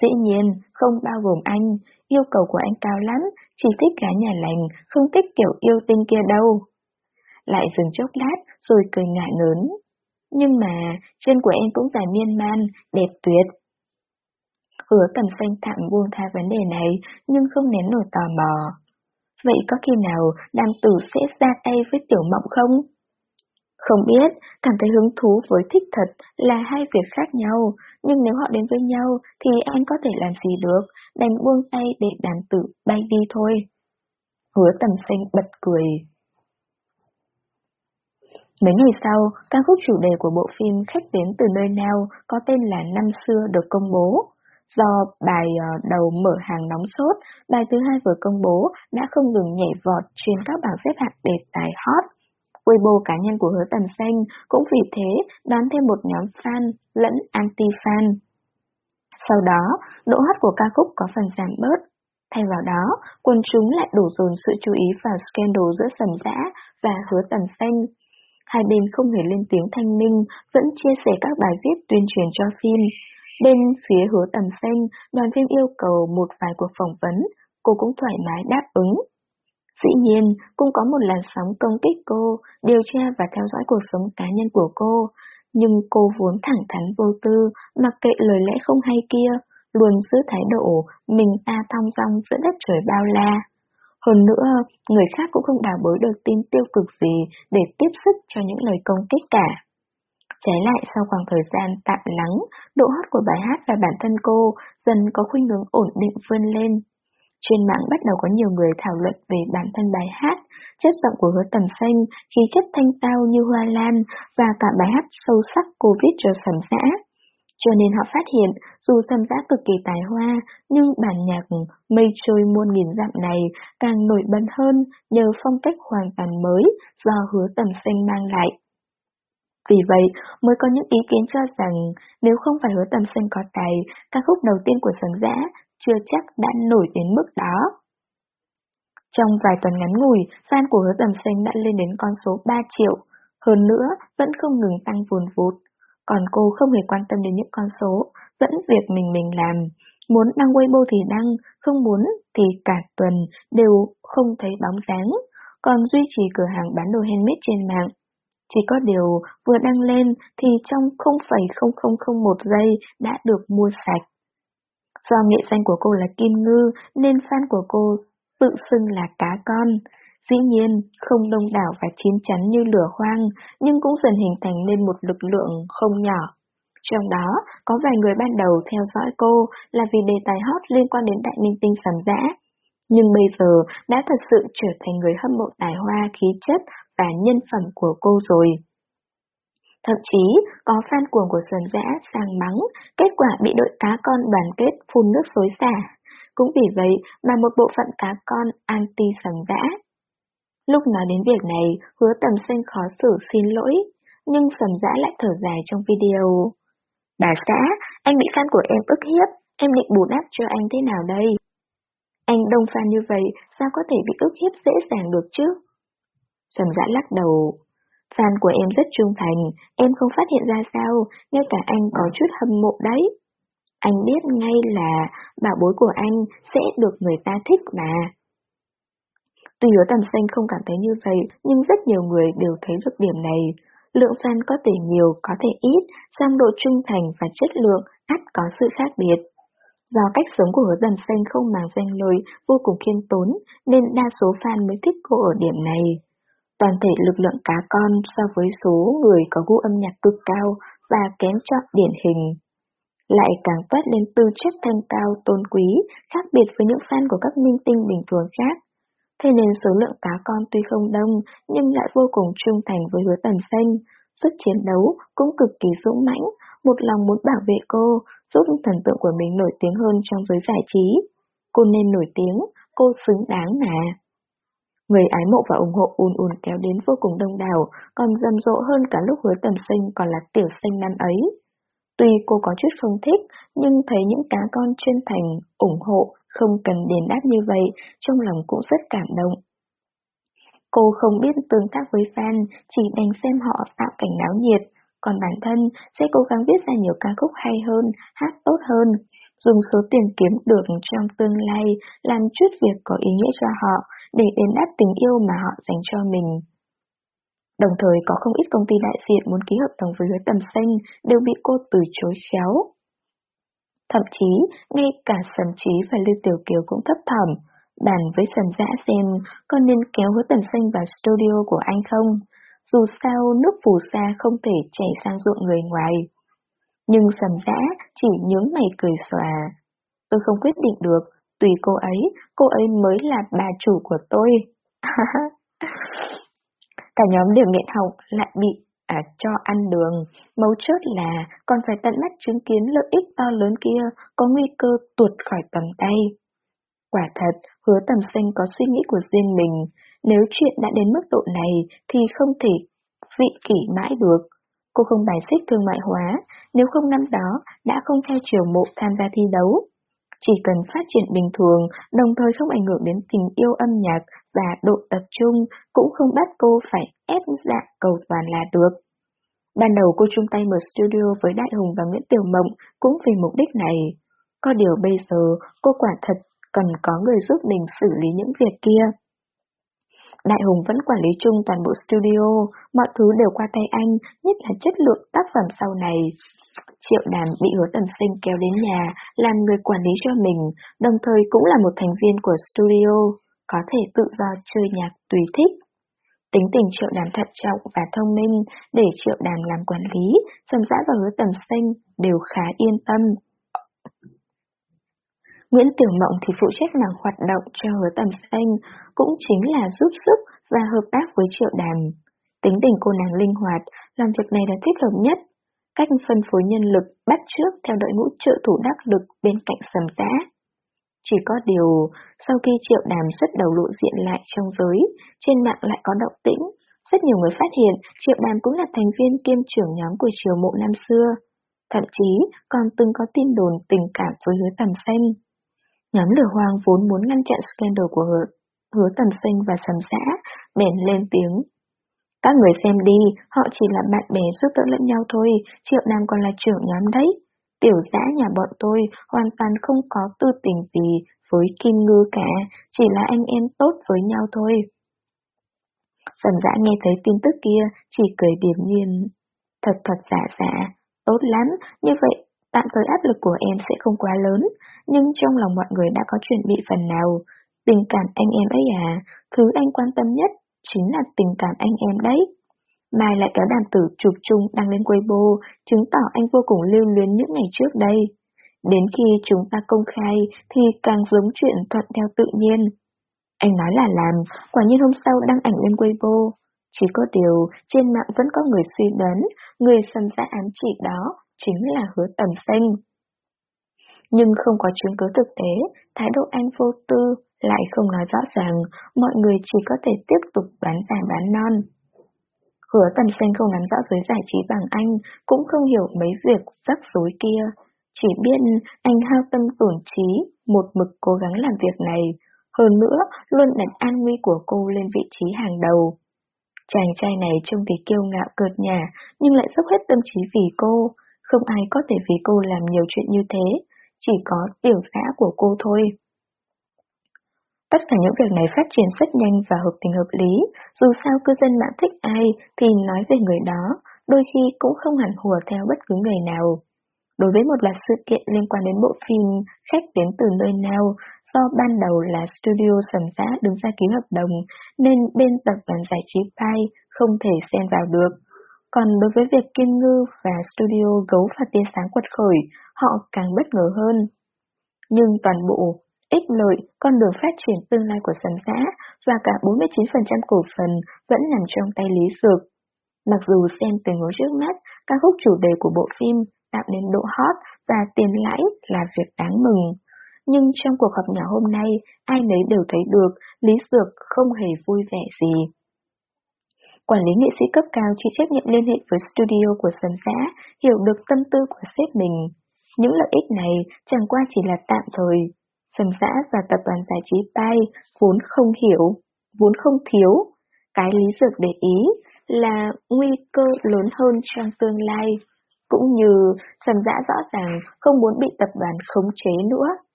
Dĩ nhiên, không bao gồm anh, yêu cầu của anh cao lắm, chỉ thích gái nhà lành, không thích kiểu yêu tinh kia đâu. Lại dừng chốc lát, rồi cười ngại ngớn. Nhưng mà, chân của em cũng dài miên man, đẹp tuyệt. Hứa tầm xanh tạm buông tha vấn đề này, nhưng không nén nổi tò mò. Vậy có khi nào đàn tử sẽ ra tay với tiểu mộng không? Không biết, cảm thấy hứng thú với thích thật là hai việc khác nhau, nhưng nếu họ đến với nhau thì anh có thể làm gì được, đành buông tay để đàn tử bay đi thôi. Hứa tầm xanh bật cười. Mấy ngày sau, ca khúc chủ đề của bộ phim Khách đến từ nơi nào có tên là Năm xưa được công bố. Do bài ờ, đầu mở hàng nóng sốt, bài thứ hai vừa công bố đã không ngừng nhảy vọt trên các bảng xếp hạng đề tài hot. Weibo cá nhân của hứa tầm xanh cũng vì thế đón thêm một nhóm fan lẫn anti-fan. Sau đó, độ hot của ca khúc có phần giảm bớt. Thay vào đó, quần chúng lại đổ dồn sự chú ý vào scandal giữa sầm dã và hứa tầm xanh. Hai bên không hề lên tiếng thanh minh, vẫn chia sẻ các bài viết tuyên truyền cho phim. Bên phía hứa tầm xanh, đoàn phim yêu cầu một vài cuộc phỏng vấn, cô cũng thoải mái đáp ứng. Dĩ nhiên, cũng có một làn sóng công kích cô, điều tra và theo dõi cuộc sống cá nhân của cô, nhưng cô vốn thẳng thắn vô tư, mặc kệ lời lẽ không hay kia, luôn giữ thái độ mình ta thong dong giữa đất trời bao la. Hơn nữa, người khác cũng không đào bới được tin tiêu cực gì để tiếp sức cho những lời công kích cả. Trái lại sau khoảng thời gian tạm lắng, độ hot của bài hát và bản thân cô dần có khuynh hướng ổn định vươn lên. Trên mạng bắt đầu có nhiều người thảo luận về bản thân bài hát, chất giọng của hứa tầm xanh, khí chất thanh tao như hoa lan và cả bài hát sâu sắc Covid cho sầm giã. Cho nên họ phát hiện, dù sầm giã cực kỳ tài hoa, nhưng bản nhạc mây trôi muôn nghìn dặm này càng nổi bật hơn nhờ phong cách hoàn toàn mới do hứa tầm xanh mang lại. Vì vậy, mới có những ý kiến cho rằng nếu không phải hứa tầm xanh có tài, ca khúc đầu tiên của sướng dã chưa chắc đã nổi đến mức đó. Trong vài tuần ngắn ngủi, fan của hứa tầm xanh đã lên đến con số 3 triệu, hơn nữa vẫn không ngừng tăng vùn vụt. Còn cô không hề quan tâm đến những con số, vẫn việc mình mình làm. Muốn đăng Weibo thì đăng, không muốn thì cả tuần đều không thấy bóng dáng, còn duy trì cửa hàng bán đồ handmade trên mạng. Chỉ có điều vừa đăng lên thì trong 0,0001 giây đã được mua sạch. Do nghệ danh của cô là Kim Ngư nên fan của cô tự xưng là cá con. Dĩ nhiên, không đông đảo và chín chắn như lửa hoang, nhưng cũng dần hình thành nên một lực lượng không nhỏ. Trong đó, có vài người ban đầu theo dõi cô là vì đề tài hot liên quan đến đại minh tinh sầm dã. Nhưng bây giờ đã thật sự trở thành người hâm mộ tài hoa, khí chất và nhân phẩm của cô rồi. Thậm chí, có fan cuồng của Xuân Dã sang mắng, kết quả bị đội cá con đoàn kết phun nước xối xả. Cũng vì vậy mà một bộ phận cá con anti Xuân Dã. Lúc nói đến việc này, hứa tầm sinh khó xử xin lỗi, nhưng Xuân Dã lại thở dài trong video. Bà xã, anh bị fan của em ức hiếp, em định bù đắp cho anh thế nào đây? Anh đông fan như vậy, sao có thể bị ức hiếp dễ dàng được chứ? Trầm Dã lắc đầu, Fan của em rất trung thành, em không phát hiện ra sao, ngay cả anh có chút hâm mộ đấy. Anh biết ngay là bảo bối của anh sẽ được người ta thích mà. Tuy hứa tầm xanh không cảm thấy như vậy, nhưng rất nhiều người đều thấy được điểm này. Lượng fan có thể nhiều, có thể ít, song độ trung thành và chất lượng ắt có sự khác biệt. Do cách sống của hứa tầm xanh không màng danh lời, vô cùng khiêm tốn, nên đa số fan mới thích cô ở điểm này. Toàn thể lực lượng cá con so với số người có gu âm nhạc cực cao và kém chọn điển hình. Lại càng toát lên tư chất thanh cao tôn quý, khác biệt với những fan của các minh tinh bình thường khác. Thế nên số lượng cá con tuy không đông, nhưng lại vô cùng trung thành với hứa tần xanh. Sức chiến đấu cũng cực kỳ dũng mãnh, một lòng muốn bảo vệ cô, giúp thần tượng của mình nổi tiếng hơn trong giới giải trí. Cô nên nổi tiếng, cô xứng đáng mà. Người ái mộ và ủng hộ ùn ùn kéo đến vô cùng đông đảo, còn rầm rộ hơn cả lúc hứa tầm sinh còn là tiểu sinh năm ấy. Tuy cô có chút không thích, nhưng thấy những cá con chuyên thành, ủng hộ, không cần đền đáp như vậy, trong lòng cũng rất cảm động. Cô không biết tương tác với fan, chỉ đành xem họ tạo cảnh náo nhiệt, còn bản thân sẽ cố gắng viết ra nhiều ca khúc hay hơn, hát tốt hơn, dùng số tiền kiếm được trong tương lai làm chút việc có ý nghĩa cho họ để đền đáp tình yêu mà họ dành cho mình. Đồng thời có không ít công ty đại diện muốn ký hợp đồng với hứa tầm xanh đều bị cô từ chối khéo. Thậm chí, ngay cả Sầm Trí và Lưu Tiểu Kiều cũng thấp thỏm, bàn với Sầm Dã xem có nên kéo hứa tầm xanh vào studio của anh không? Dù sao nước phù sa không thể chảy sang ruộng người ngoài. Nhưng Sầm Dã chỉ nhướng mày cười xòa. Tôi không quyết định được, tùy cô ấy, cô ấy mới là bà chủ của tôi. Cả nhóm đều nghiện học lại bị à, cho ăn đường, mấu chốt là còn phải tận mắt chứng kiến lợi ích to lớn kia có nguy cơ tuột khỏi tầm tay. Quả thật, hứa tầm xanh có suy nghĩ của riêng mình, nếu chuyện đã đến mức độ này thì không thể vị kỷ mãi được. Cô không bài xích thương mại hóa, nếu không năm đó đã không theo chiều mộ tham gia thi đấu. Chỉ cần phát triển bình thường, đồng thời không ảnh hưởng đến tình yêu âm nhạc và độ tập trung, cũng không bắt cô phải ép dạng cầu toàn là được. Ban đầu cô chung tay mở studio với Đại Hùng và Nguyễn Tiểu Mộng cũng vì mục đích này. Có điều bây giờ, cô quả thật cần có người giúp mình xử lý những việc kia. Đại Hùng vẫn quản lý chung toàn bộ studio, mọi thứ đều qua tay anh, nhất là chất lượng tác phẩm sau này. Triệu đàm bị hứa tầm sinh kéo đến nhà, làm người quản lý cho mình, đồng thời cũng là một thành viên của studio, có thể tự do chơi nhạc tùy thích. Tính tình triệu đàm thận trọng và thông minh để triệu đàm làm quản lý, sầm dã và hứa tầm sinh đều khá yên tâm. Nguyễn Tiểu Mộng thì phụ trách mảng hoạt động cho hứa tầm xanh, cũng chính là giúp sức và hợp tác với triệu đàm. Tính tình cô nàng linh hoạt, làm việc này là thích hợp nhất. Cách phân phối nhân lực bắt trước theo đội ngũ trợ thủ đắc lực bên cạnh sầm giã. Chỉ có điều, sau khi triệu đàm xuất đầu lộ diện lại trong giới, trên mạng lại có động tĩnh, rất nhiều người phát hiện triệu đàm cũng là thành viên kiêm trưởng nhóm của triều mộ năm xưa. Thậm chí còn từng có tin đồn tình cảm với hứa tầm xanh. Nhóm lửa hoang vốn muốn ngăn chặn scandal của hứa, hứa tầm xanh và sầm xã, bèn lên tiếng. Các người xem đi, họ chỉ là bạn bè giúp đỡ lẫn nhau thôi, triệu nam còn là trưởng nhóm đấy. Tiểu giã nhà bọn tôi hoàn toàn không có tư tình gì với Kim Ngư cả, chỉ là anh em tốt với nhau thôi. Sầm dã nghe thấy tin tức kia, chỉ cười điềm nhiên. Thật thật giả giả, tốt lắm, như vậy tạm thời áp lực của em sẽ không quá lớn, nhưng trong lòng mọi người đã có chuẩn bị phần nào. Tình cảm anh em ấy à, thứ anh quan tâm nhất chính là tình cảm anh em đấy. Mai lại kéo đàn tử chụp chung đăng lên Weibo, chứng tỏ anh vô cùng lưu luyến những ngày trước đây. Đến khi chúng ta công khai thì càng giống chuyện thuận theo tự nhiên. Anh nói là làm, quả nhiên hôm sau đăng ảnh lên Weibo. Chỉ có điều, trên mạng vẫn có người suy đoán, người xâm ra ám chỉ đó chính là hứa tầm xanh. Nhưng không có chứng cứ thực tế, thái độ anh vô tư, lại không nói rõ ràng, mọi người chỉ có thể tiếp tục bán giả bán non. Hứa tầm xanh không nắm rõ giới giải trí bằng anh, cũng không hiểu mấy việc rắc rối kia. Chỉ biết anh hao tâm tổn trí, một mực cố gắng làm việc này. Hơn nữa, luôn đặt an nguy của cô lên vị trí hàng đầu. Chàng trai này trông thì kiêu ngạo cợt nhà, nhưng lại dốc hết tâm trí vì cô. Không ai có thể vì cô làm nhiều chuyện như thế, chỉ có tiểu xã của cô thôi. Tất cả những việc này phát triển rất nhanh và hợp tình hợp lý, dù sao cư dân mạng thích ai thì nói về người đó, đôi khi cũng không hẳn hùa theo bất cứ người nào. Đối với một loạt sự kiện liên quan đến bộ phim Khách đến từ nơi nào, do ban đầu là studio sầm giá đứng ra ký hợp đồng, nên bên tập đoàn giải trí Pai không thể xen vào được. Còn đối với việc Kim Ngư và studio Gấu và Tia Sáng quật khởi, họ càng bất ngờ hơn. Nhưng toàn bộ ích lợi, con đường phát triển tương lai của sân xã và cả 49% cổ phần vẫn nằm trong tay Lý Dược. Mặc dù xem tình huống trước mắt, các khúc chủ đề của bộ phim tạo nên độ hot và tiền lãi là việc đáng mừng. Nhưng trong cuộc họp nhỏ hôm nay, ai nấy đều thấy được Lý Dược không hề vui vẻ gì. Quản lý nghệ sĩ cấp cao chịu trách nhiệm liên hệ với studio của sân xã, hiểu được tâm tư của sếp mình. Những lợi ích này chẳng qua chỉ là tạm thời, Sầm xã và tập đoàn giải trí bay vốn không hiểu, vốn không thiếu. Cái lý dược để ý là nguy cơ lớn hơn trong tương lai, cũng như sầm dã rõ ràng không muốn bị tập đoàn khống chế nữa.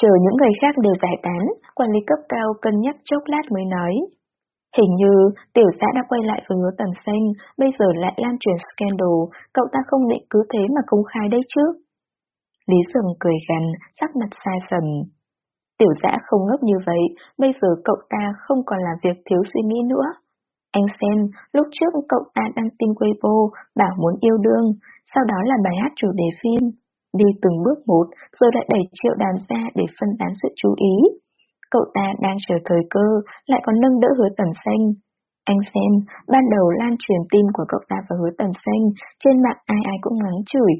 Chờ những người khác đều giải tán, quản lý cấp cao cân nhắc chốc lát mới nói. Hình như tiểu xã đã quay lại với hứa tầm xanh, bây giờ lại lan truyền scandal, cậu ta không định cứ thế mà công khai đấy chứ. Lý Dường cười gằn, sắc mặt sai sầm. Tiểu dã không ngốc như vậy, bây giờ cậu ta không còn là việc thiếu suy nghĩ nữa. Anh xem, lúc trước cậu ta đăng tin Weibo bảo muốn yêu đương, sau đó là bài hát chủ đề phim. Đi từng bước một, rồi lại đẩy triệu đàn ra để phân tán sự chú ý. Cậu ta đang chờ thời cơ, lại còn nâng đỡ hứa tầm xanh. Anh xem, ban đầu lan truyền tin của cậu ta và hứa tầm xanh, trên mạng ai ai cũng ngắn chửi,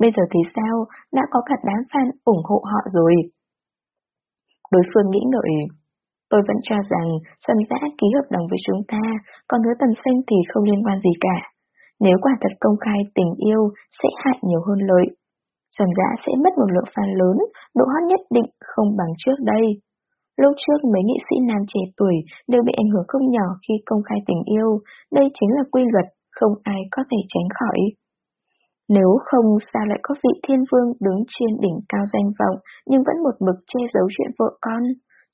Bây giờ thì sao, đã có cả đám fan ủng hộ họ rồi. Đối phương nghĩ ngợi, tôi vẫn cho rằng Sâm Giã ký hợp đồng với chúng ta, còn hứa tầm xanh thì không liên quan gì cả. Nếu quả thật công khai tình yêu sẽ hại nhiều hơn lợi. Sầm Giã sẽ mất một lượng fan lớn, độ hot nhất định không bằng trước đây. Lúc trước mấy nghệ sĩ nam trẻ tuổi đều bị ảnh hưởng không nhỏ khi công khai tình yêu, đây chính là quy luật, không ai có thể tránh khỏi. Nếu không sao lại có vị thiên vương đứng trên đỉnh cao danh vọng nhưng vẫn một mực che giấu chuyện vợ con,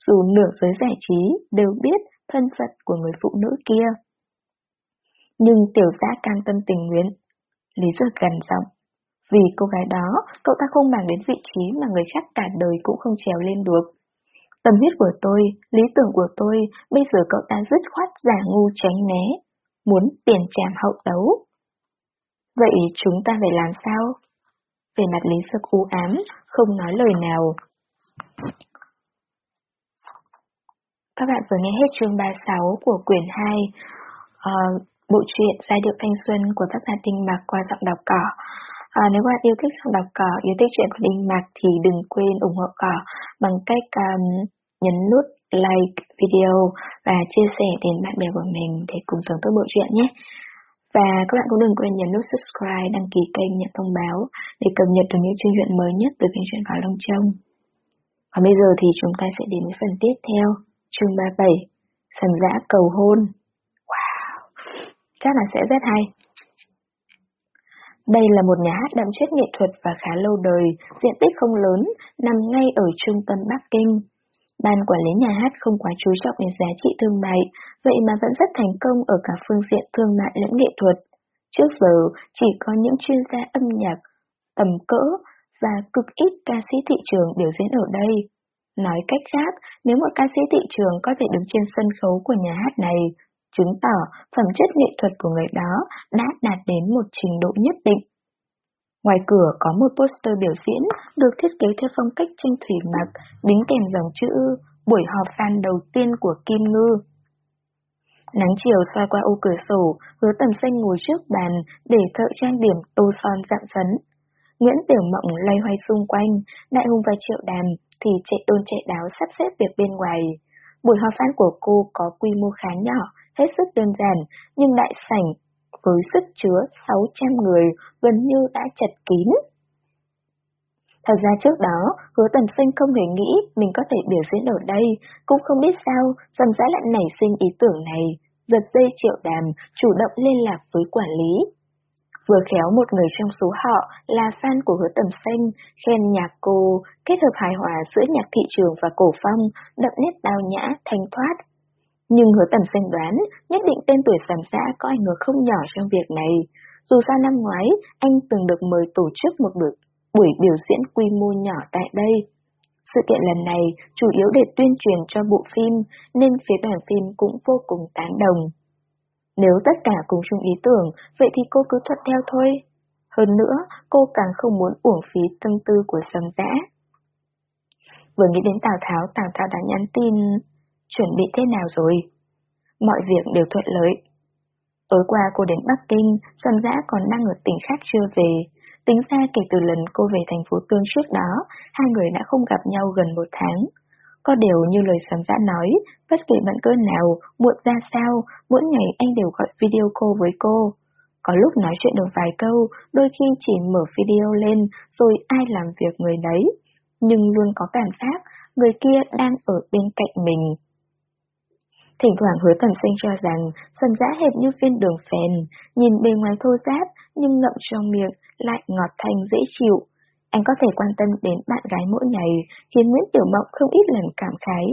dù nửa giới giải trí đều biết thân phận của người phụ nữ kia. Nhưng tiểu gia càng tâm tình nguyện. Lý giật gần giọng. Vì cô gái đó, cậu ta không màng đến vị trí mà người khác cả đời cũng không trèo lên được. Tâm huyết của tôi, lý tưởng của tôi, bây giờ cậu ta dứt khoát giả ngu tránh né, muốn tiền tràm hậu tấu. Vậy chúng ta phải làm sao? về mặt Lý Sực u ám, không nói lời nào. Các bạn vừa nghe hết chương 36 của quyển 2, uh, ờ, bộ truyện Giai điệu thanh xuân của tác giả Đinh Mạc qua giọng đọc cỏ. À, nếu bạn yêu thích giọng đọc cỏ, yêu thích chuyện của Đinh Mạc thì đừng quên ủng hộ cỏ bằng cách um, nhấn nút like video và chia sẻ đến bạn bè của mình để cùng thưởng thức bộ truyện nhé. Và các bạn cũng đừng quên nhấn nút subscribe, đăng ký kênh, nhận thông báo để cập nhật được những chuyên chuyện mới nhất từ kênh truyện Cỏ Long Trông. Còn bây giờ thì chúng ta sẽ đến với phần tiếp theo, chương 37, Sần dã cầu hôn. Wow, chắc là sẽ rất hay. Đây là một nhà hát đậm chất nghệ thuật và khá lâu đời, diện tích không lớn, nằm ngay ở trung tâm Bắc Kinh. Ban quản lý nhà hát không quá chú trọng đến giá trị thương mại, vậy mà vẫn rất thành công ở cả phương diện thương mại lẫn nghệ thuật. Trước giờ, chỉ có những chuyên gia âm nhạc, tầm cỡ và cực ít ca sĩ thị trường biểu diễn ở đây. Nói cách khác, nếu một ca sĩ thị trường có thể đứng trên sân khấu của nhà hát này, chứng tỏ phẩm chất nghệ thuật của người đó đã đạt đến một trình độ nhất định. Ngoài cửa có một poster biểu diễn được thiết kế theo phong cách tranh thủy mặc, đính kèm dòng chữ buổi họp fan đầu tiên của Kim Ngư. Nắng chiều xoay qua ô cửa sổ, hứa tầm xanh ngồi trước bàn để thợ trang điểm tô son dạng phấn. Nguyễn Tiểu Mộng lay hoay xung quanh, Đại Hùng và Triệu Đàm thì chạy đôn chạy đáo sắp xếp việc bên ngoài. Buổi họp fan của cô có quy mô khá nhỏ, hết sức đơn giản, nhưng đại sảnh với sức chứa 600 người gần như đã chật kín. Thật ra trước đó, hứa tầm sinh không hề nghĩ mình có thể biểu diễn ở đây, cũng không biết sao dần dã lại nảy sinh ý tưởng này, giật dây triệu đàm, chủ động liên lạc với quản lý. Vừa khéo một người trong số họ là fan của hứa tầm Xanh khen nhạc cô, kết hợp hài hòa giữa nhạc thị trường và cổ phong, đậm nét đào nhã, thanh thoát, nhưng hứa tầm xanh đoán, nhất định tên tuổi sàm xã có ảnh hưởng không nhỏ trong việc này. Dù sao năm ngoái, anh từng được mời tổ chức một buổi, buổi biểu diễn quy mô nhỏ tại đây. Sự kiện lần này chủ yếu để tuyên truyền cho bộ phim, nên phía đoàn phim cũng vô cùng tán đồng. Nếu tất cả cùng chung ý tưởng, vậy thì cô cứ thuận theo thôi. Hơn nữa, cô càng không muốn uổng phí tâm tư của sầm giã. Vừa nghĩ đến Tào Tháo, Tào Tháo đã nhắn tin chuẩn bị thế nào rồi? Mọi việc đều thuận lợi. Tối qua cô đến Bắc Kinh, Sầm Dã còn đang ở tỉnh khác chưa về. Tính ra kể từ lần cô về thành phố Tương trước đó, hai người đã không gặp nhau gần một tháng. Có điều như lời Sầm Dã nói, bất kỳ bận cơn nào, muộn ra sao, mỗi ngày anh đều gọi video call với cô. Có lúc nói chuyện được vài câu, đôi khi chỉ mở video lên rồi ai làm việc người đấy. Nhưng luôn có cảm giác người kia đang ở bên cạnh mình. Thỉnh thoảng hứa tầm xanh cho rằng sầm giã hệt như viên đường phèn, nhìn bề ngoài thô ráp nhưng ngậm trong miệng lại ngọt thanh dễ chịu. Anh có thể quan tâm đến bạn gái mỗi ngày, khiến Nguyễn Tiểu Mộng không ít lần cảm khái.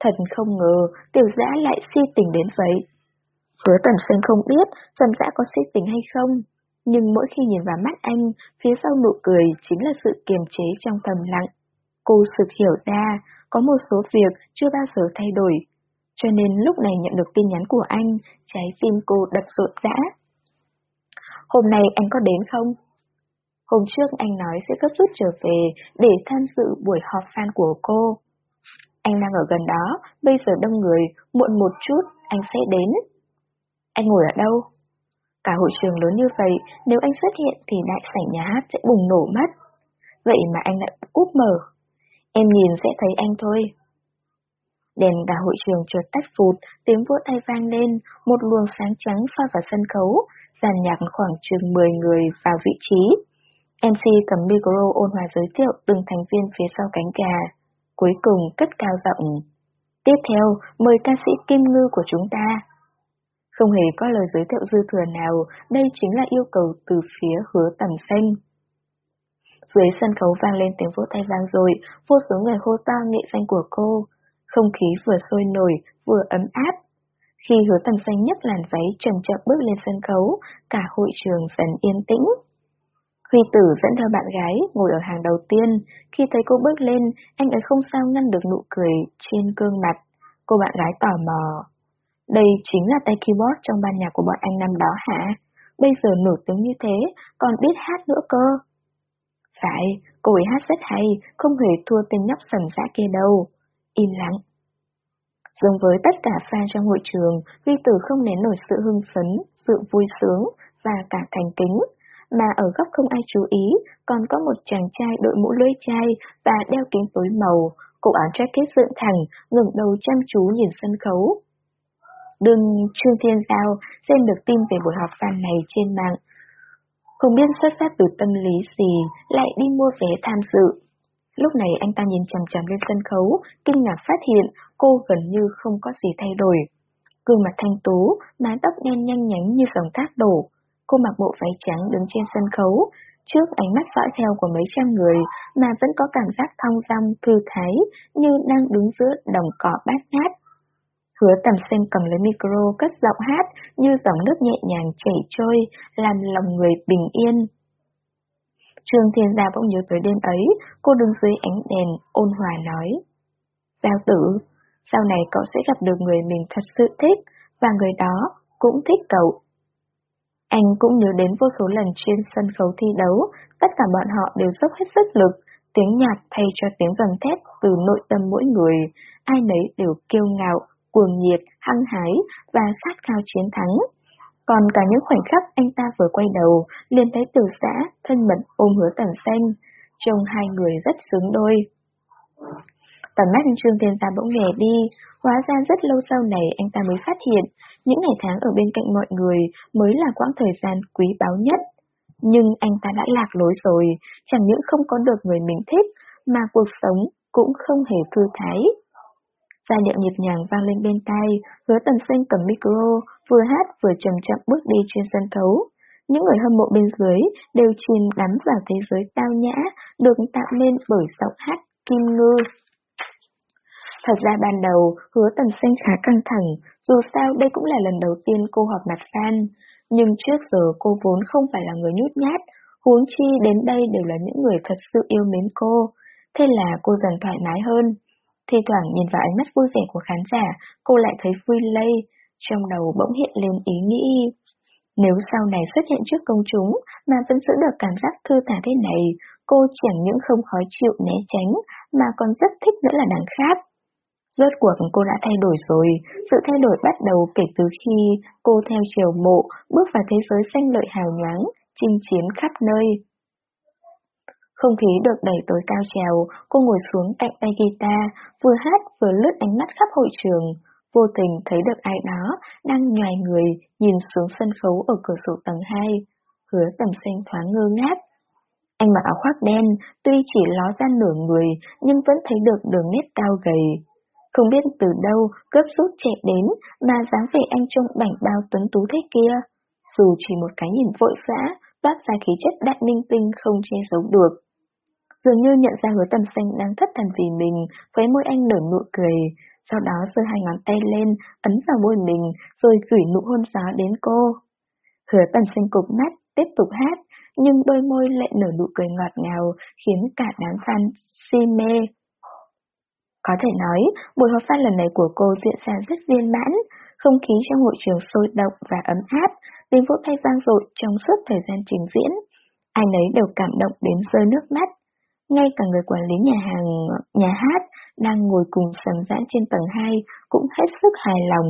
Thật không ngờ, tiểu giã lại si tình đến vậy. Hứa tầm xanh không biết sầm giã có si tình hay không, nhưng mỗi khi nhìn vào mắt anh, phía sau nụ cười chính là sự kiềm chế trong thầm lặng. Cô sực hiểu ra, có một số việc chưa bao giờ thay đổi, cho nên lúc này nhận được tin nhắn của anh, trái tim cô đập rộn rã. Hôm nay anh có đến không? Hôm trước anh nói sẽ gấp rút trở về để tham dự buổi họp fan của cô. Anh đang ở gần đó, bây giờ đông người, muộn một chút, anh sẽ đến. Anh ngồi ở đâu? Cả hội trường lớn như vậy, nếu anh xuất hiện thì đại sảnh nhà hát sẽ bùng nổ mất. Vậy mà anh lại úp mở. Em nhìn sẽ thấy anh thôi. Đèn cả hội trường chợt tắt phụt, tiếng vỗ tay vang lên, một luồng sáng trắng pha vào sân khấu, dàn nhạc khoảng chừng 10 người vào vị trí. MC cầm micro ôn hòa giới thiệu từng thành viên phía sau cánh gà. Cuối cùng cất cao giọng. Tiếp theo, mời ca sĩ Kim Ngư của chúng ta. Không hề có lời giới thiệu dư thừa nào, đây chính là yêu cầu từ phía hứa tầm xanh. Dưới sân khấu vang lên tiếng vỗ tay vang rồi, vô số người hô to nghệ danh của cô. Không khí vừa sôi nổi, vừa ấm áp. Khi hứa tầm xanh nhấc làn váy chậm chậm bước lên sân khấu, cả hội trường dần yên tĩnh. Huy tử dẫn theo bạn gái ngồi ở hàng đầu tiên, khi thấy cô bước lên, anh ấy không sao ngăn được nụ cười trên gương mặt. Cô bạn gái tò mò. Đây chính là tay keyboard trong ban nhạc của bọn anh năm đó hả? Bây giờ nổi tiếng như thế, còn biết hát nữa cơ. Phải, cô ấy hát rất hay, không hề thua tên nhóc sần xã kia đâu. Im lặng. Giống với tất cả fan trong hội trường, Huy Tử không nén nổi sự hưng phấn, sự vui sướng và cả thành kính. Mà ở góc không ai chú ý, còn có một chàng trai đội mũ lưỡi chai và đeo kính tối màu, cổ áo jacket dựng thẳng, ngẩng đầu chăm chú nhìn sân khấu. Đừng Trương Thiên Giao xem được tin về buổi họp fan này trên mạng. Không biết xuất phát từ tâm lý gì, lại đi mua vé tham dự. Lúc này anh ta nhìn chằm chằm lên sân khấu, kinh ngạc phát hiện cô gần như không có gì thay đổi. Gương mặt thanh tú, mái tóc đen nhanh nhánh như dòng thác đổ. Cô mặc bộ váy trắng đứng trên sân khấu, trước ánh mắt dõi theo của mấy trăm người mà vẫn có cảm giác thong dong, thư thái, như đang đứng giữa đồng cỏ bát ngát. Hứa tầm xanh cầm lấy micro cất giọng hát như dòng nước nhẹ nhàng chảy trôi, làm lòng người bình yên. Trương Thiên Gia bỗng nhớ tới đêm ấy, cô đứng dưới ánh đèn, ôn hòa nói. Giao tử, sau này cậu sẽ gặp được người mình thật sự thích, và người đó cũng thích cậu. Anh cũng nhớ đến vô số lần trên sân khấu thi đấu, tất cả bọn họ đều dốc hết sức lực, tiếng nhạc thay cho tiếng gầm thét từ nội tâm mỗi người, ai nấy đều kiêu ngạo, cuồng nhiệt, hăng hái và khát khao chiến thắng. Còn cả những khoảnh khắc anh ta vừa quay đầu, liền thấy tiểu xã, thân mật ôm hứa tần xanh, trông hai người rất sướng đôi. Tầm mắt Trương Thiên Gia bỗng nghề đi, hóa ra rất lâu sau này anh ta mới phát hiện, những ngày tháng ở bên cạnh mọi người mới là quãng thời gian quý báu nhất. Nhưng anh ta đã lạc lối rồi, chẳng những không có được người mình thích, mà cuộc sống cũng không hề thư thái. Giai điệu nhịp nhàng vang lên bên tai, hứa tần xanh cầm micro, vừa hát vừa chậm chậm bước đi trên sân khấu. Những người hâm mộ bên dưới đều chìm đắm vào thế giới tao nhã, được tạo nên bởi giọng hát kim ngư. Thật ra ban đầu, hứa tầm xanh khá căng thẳng, dù sao đây cũng là lần đầu tiên cô họp mặt fan. Nhưng trước giờ cô vốn không phải là người nhút nhát, huống chi đến đây đều là những người thật sự yêu mến cô. Thế là cô dần thoải mái hơn. Thì thoảng nhìn vào ánh mắt vui vẻ của khán giả, cô lại thấy vui lây, trong đầu bỗng hiện lên ý nghĩ. Nếu sau này xuất hiện trước công chúng mà vẫn giữ được cảm giác thư thả thế này, cô chẳng những không khó chịu né tránh mà còn rất thích nữa là đằng khác. Rốt cuộc cô đã thay đổi rồi, sự thay đổi bắt đầu kể từ khi cô theo chiều mộ bước vào thế giới xanh lợi hào nhoáng, chinh chiến khắp nơi. Không khí được đẩy tới cao trèo, cô ngồi xuống cạnh tay guitar, vừa hát vừa lướt ánh mắt khắp hội trường, vô tình thấy được ai đó đang nhòi người nhìn xuống sân khấu ở cửa sổ tầng 2, hứa tầm xanh thoáng ngơ ngác. Anh mặc áo khoác đen, tuy chỉ ló ra nửa người nhưng vẫn thấy được đường nét cao gầy. Không biết từ đâu gấp rút chạy đến mà dáng vẻ anh trông bảnh bao tuấn tú thế kia. Dù chỉ một cái nhìn vội vã, toát ra khí chất đại minh tinh không che giấu được. Dường như nhận ra hứa tầm xanh đang thất thần vì mình, khóe môi anh nở nụ cười, sau đó giơ hai ngón tay lên, ấn vào môi mình, rồi gửi nụ hôn gió đến cô. Hứa tần sinh cục mắt, tiếp tục hát, nhưng đôi môi lại nở nụ cười ngọt ngào, khiến cả đám fan si mê. Có thể nói, buổi họp fan lần này của cô diễn ra rất viên mãn, không khí trong hội trường sôi động và ấm áp, tiếng vỗ tay vang dội trong suốt thời gian trình diễn. Ai nấy đều cảm động đến rơi nước mắt. Ngay cả người quản lý nhà hàng, nhà hát đang ngồi cùng sầm giãn trên tầng 2 cũng hết sức hài lòng.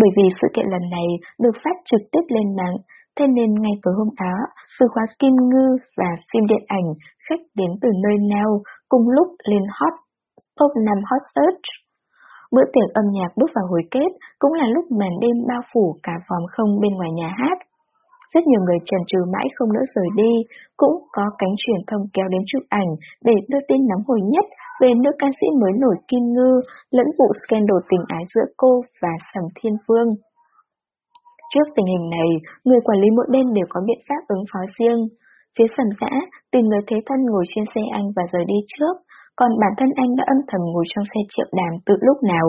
Bởi vì sự kiện lần này được phát trực tiếp lên mạng, thế nên ngay tối hôm đó, từ khóa Kim Ngư và phim điện ảnh khách đến từ nơi nào cùng lúc lên hot top 5 hot search. Bữa tiệc âm nhạc bước vào hồi kết cũng là lúc màn đêm bao phủ cả vòng không bên ngoài nhà hát. Rất nhiều người trần trừ mãi không nỡ rời đi, cũng có cánh truyền thông kéo đến chụp ảnh để đưa tin nóng hồi nhất về nữ ca sĩ mới nổi Kim Ngư lẫn vụ scandal tình ái giữa cô và Sầm Thiên Phương. Trước tình hình này, người quản lý mỗi bên đều có biện pháp ứng phó riêng. Phía sầm xã tìm người thế thân ngồi trên xe anh và rời đi trước, còn bản thân anh đã âm thầm ngồi trong xe triệu đàm từ lúc nào.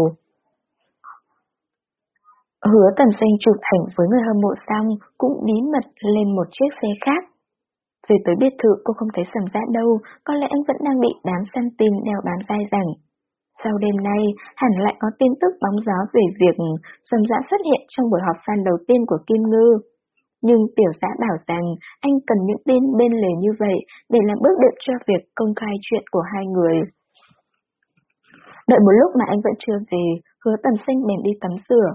Hứa tần xanh chụp ảnh với người hâm mộ xong cũng bí mật lên một chiếc xe khác. Về tới biệt thự cô không thấy sầm dã đâu, có lẽ anh vẫn đang bị đám săn tin đeo bám dai dẳng. Sau đêm nay, hẳn lại có tin tức bóng gió về việc sầm dã xuất hiện trong buổi họp fan đầu tiên của Kim Ngư. Nhưng tiểu giã bảo rằng anh cần những tin bên lề như vậy để làm bước đệm cho việc công khai chuyện của hai người. Đợi một lúc mà anh vẫn chưa về, hứa tầm sinh bèn đi tắm rửa.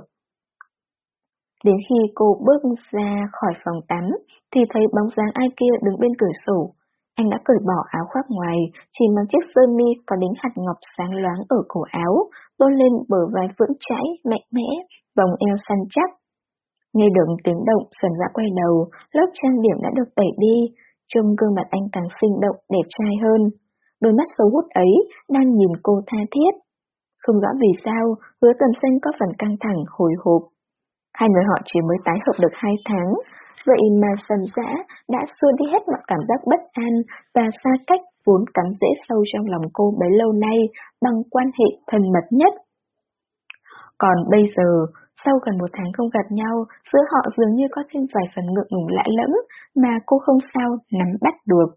Đến khi cô bước ra khỏi phòng tắm, thì thấy bóng dáng ai kia đứng bên cửa sổ. Anh đã cởi bỏ áo khoác ngoài, chỉ mang chiếc sơ mi có đính hạt ngọc sáng loáng ở cổ áo, tôn lên bờ vai vững chãi, mạnh mẽ, vòng eo săn chắc. Nghe được tiếng động, sần dã dạ quay đầu, lớp trang điểm đã được tẩy đi, trông gương mặt anh càng sinh động, đẹp trai hơn. Đôi mắt xấu hút ấy đang nhìn cô tha thiết. Không rõ vì sao, hứa tầm xanh có phần căng thẳng, hồi hộp. Hai người họ chỉ mới tái hợp được hai tháng, vậy mà sần dã đã xua đi hết mọi cảm giác bất an và xa cách vốn cắm rễ sâu trong lòng cô bấy lâu nay bằng quan hệ thân mật nhất. Còn bây giờ, sau gần một tháng không gặp nhau, giữa họ dường như có thêm vài phần ngượng ngùng lạ lẫm mà cô không sao nắm bắt được.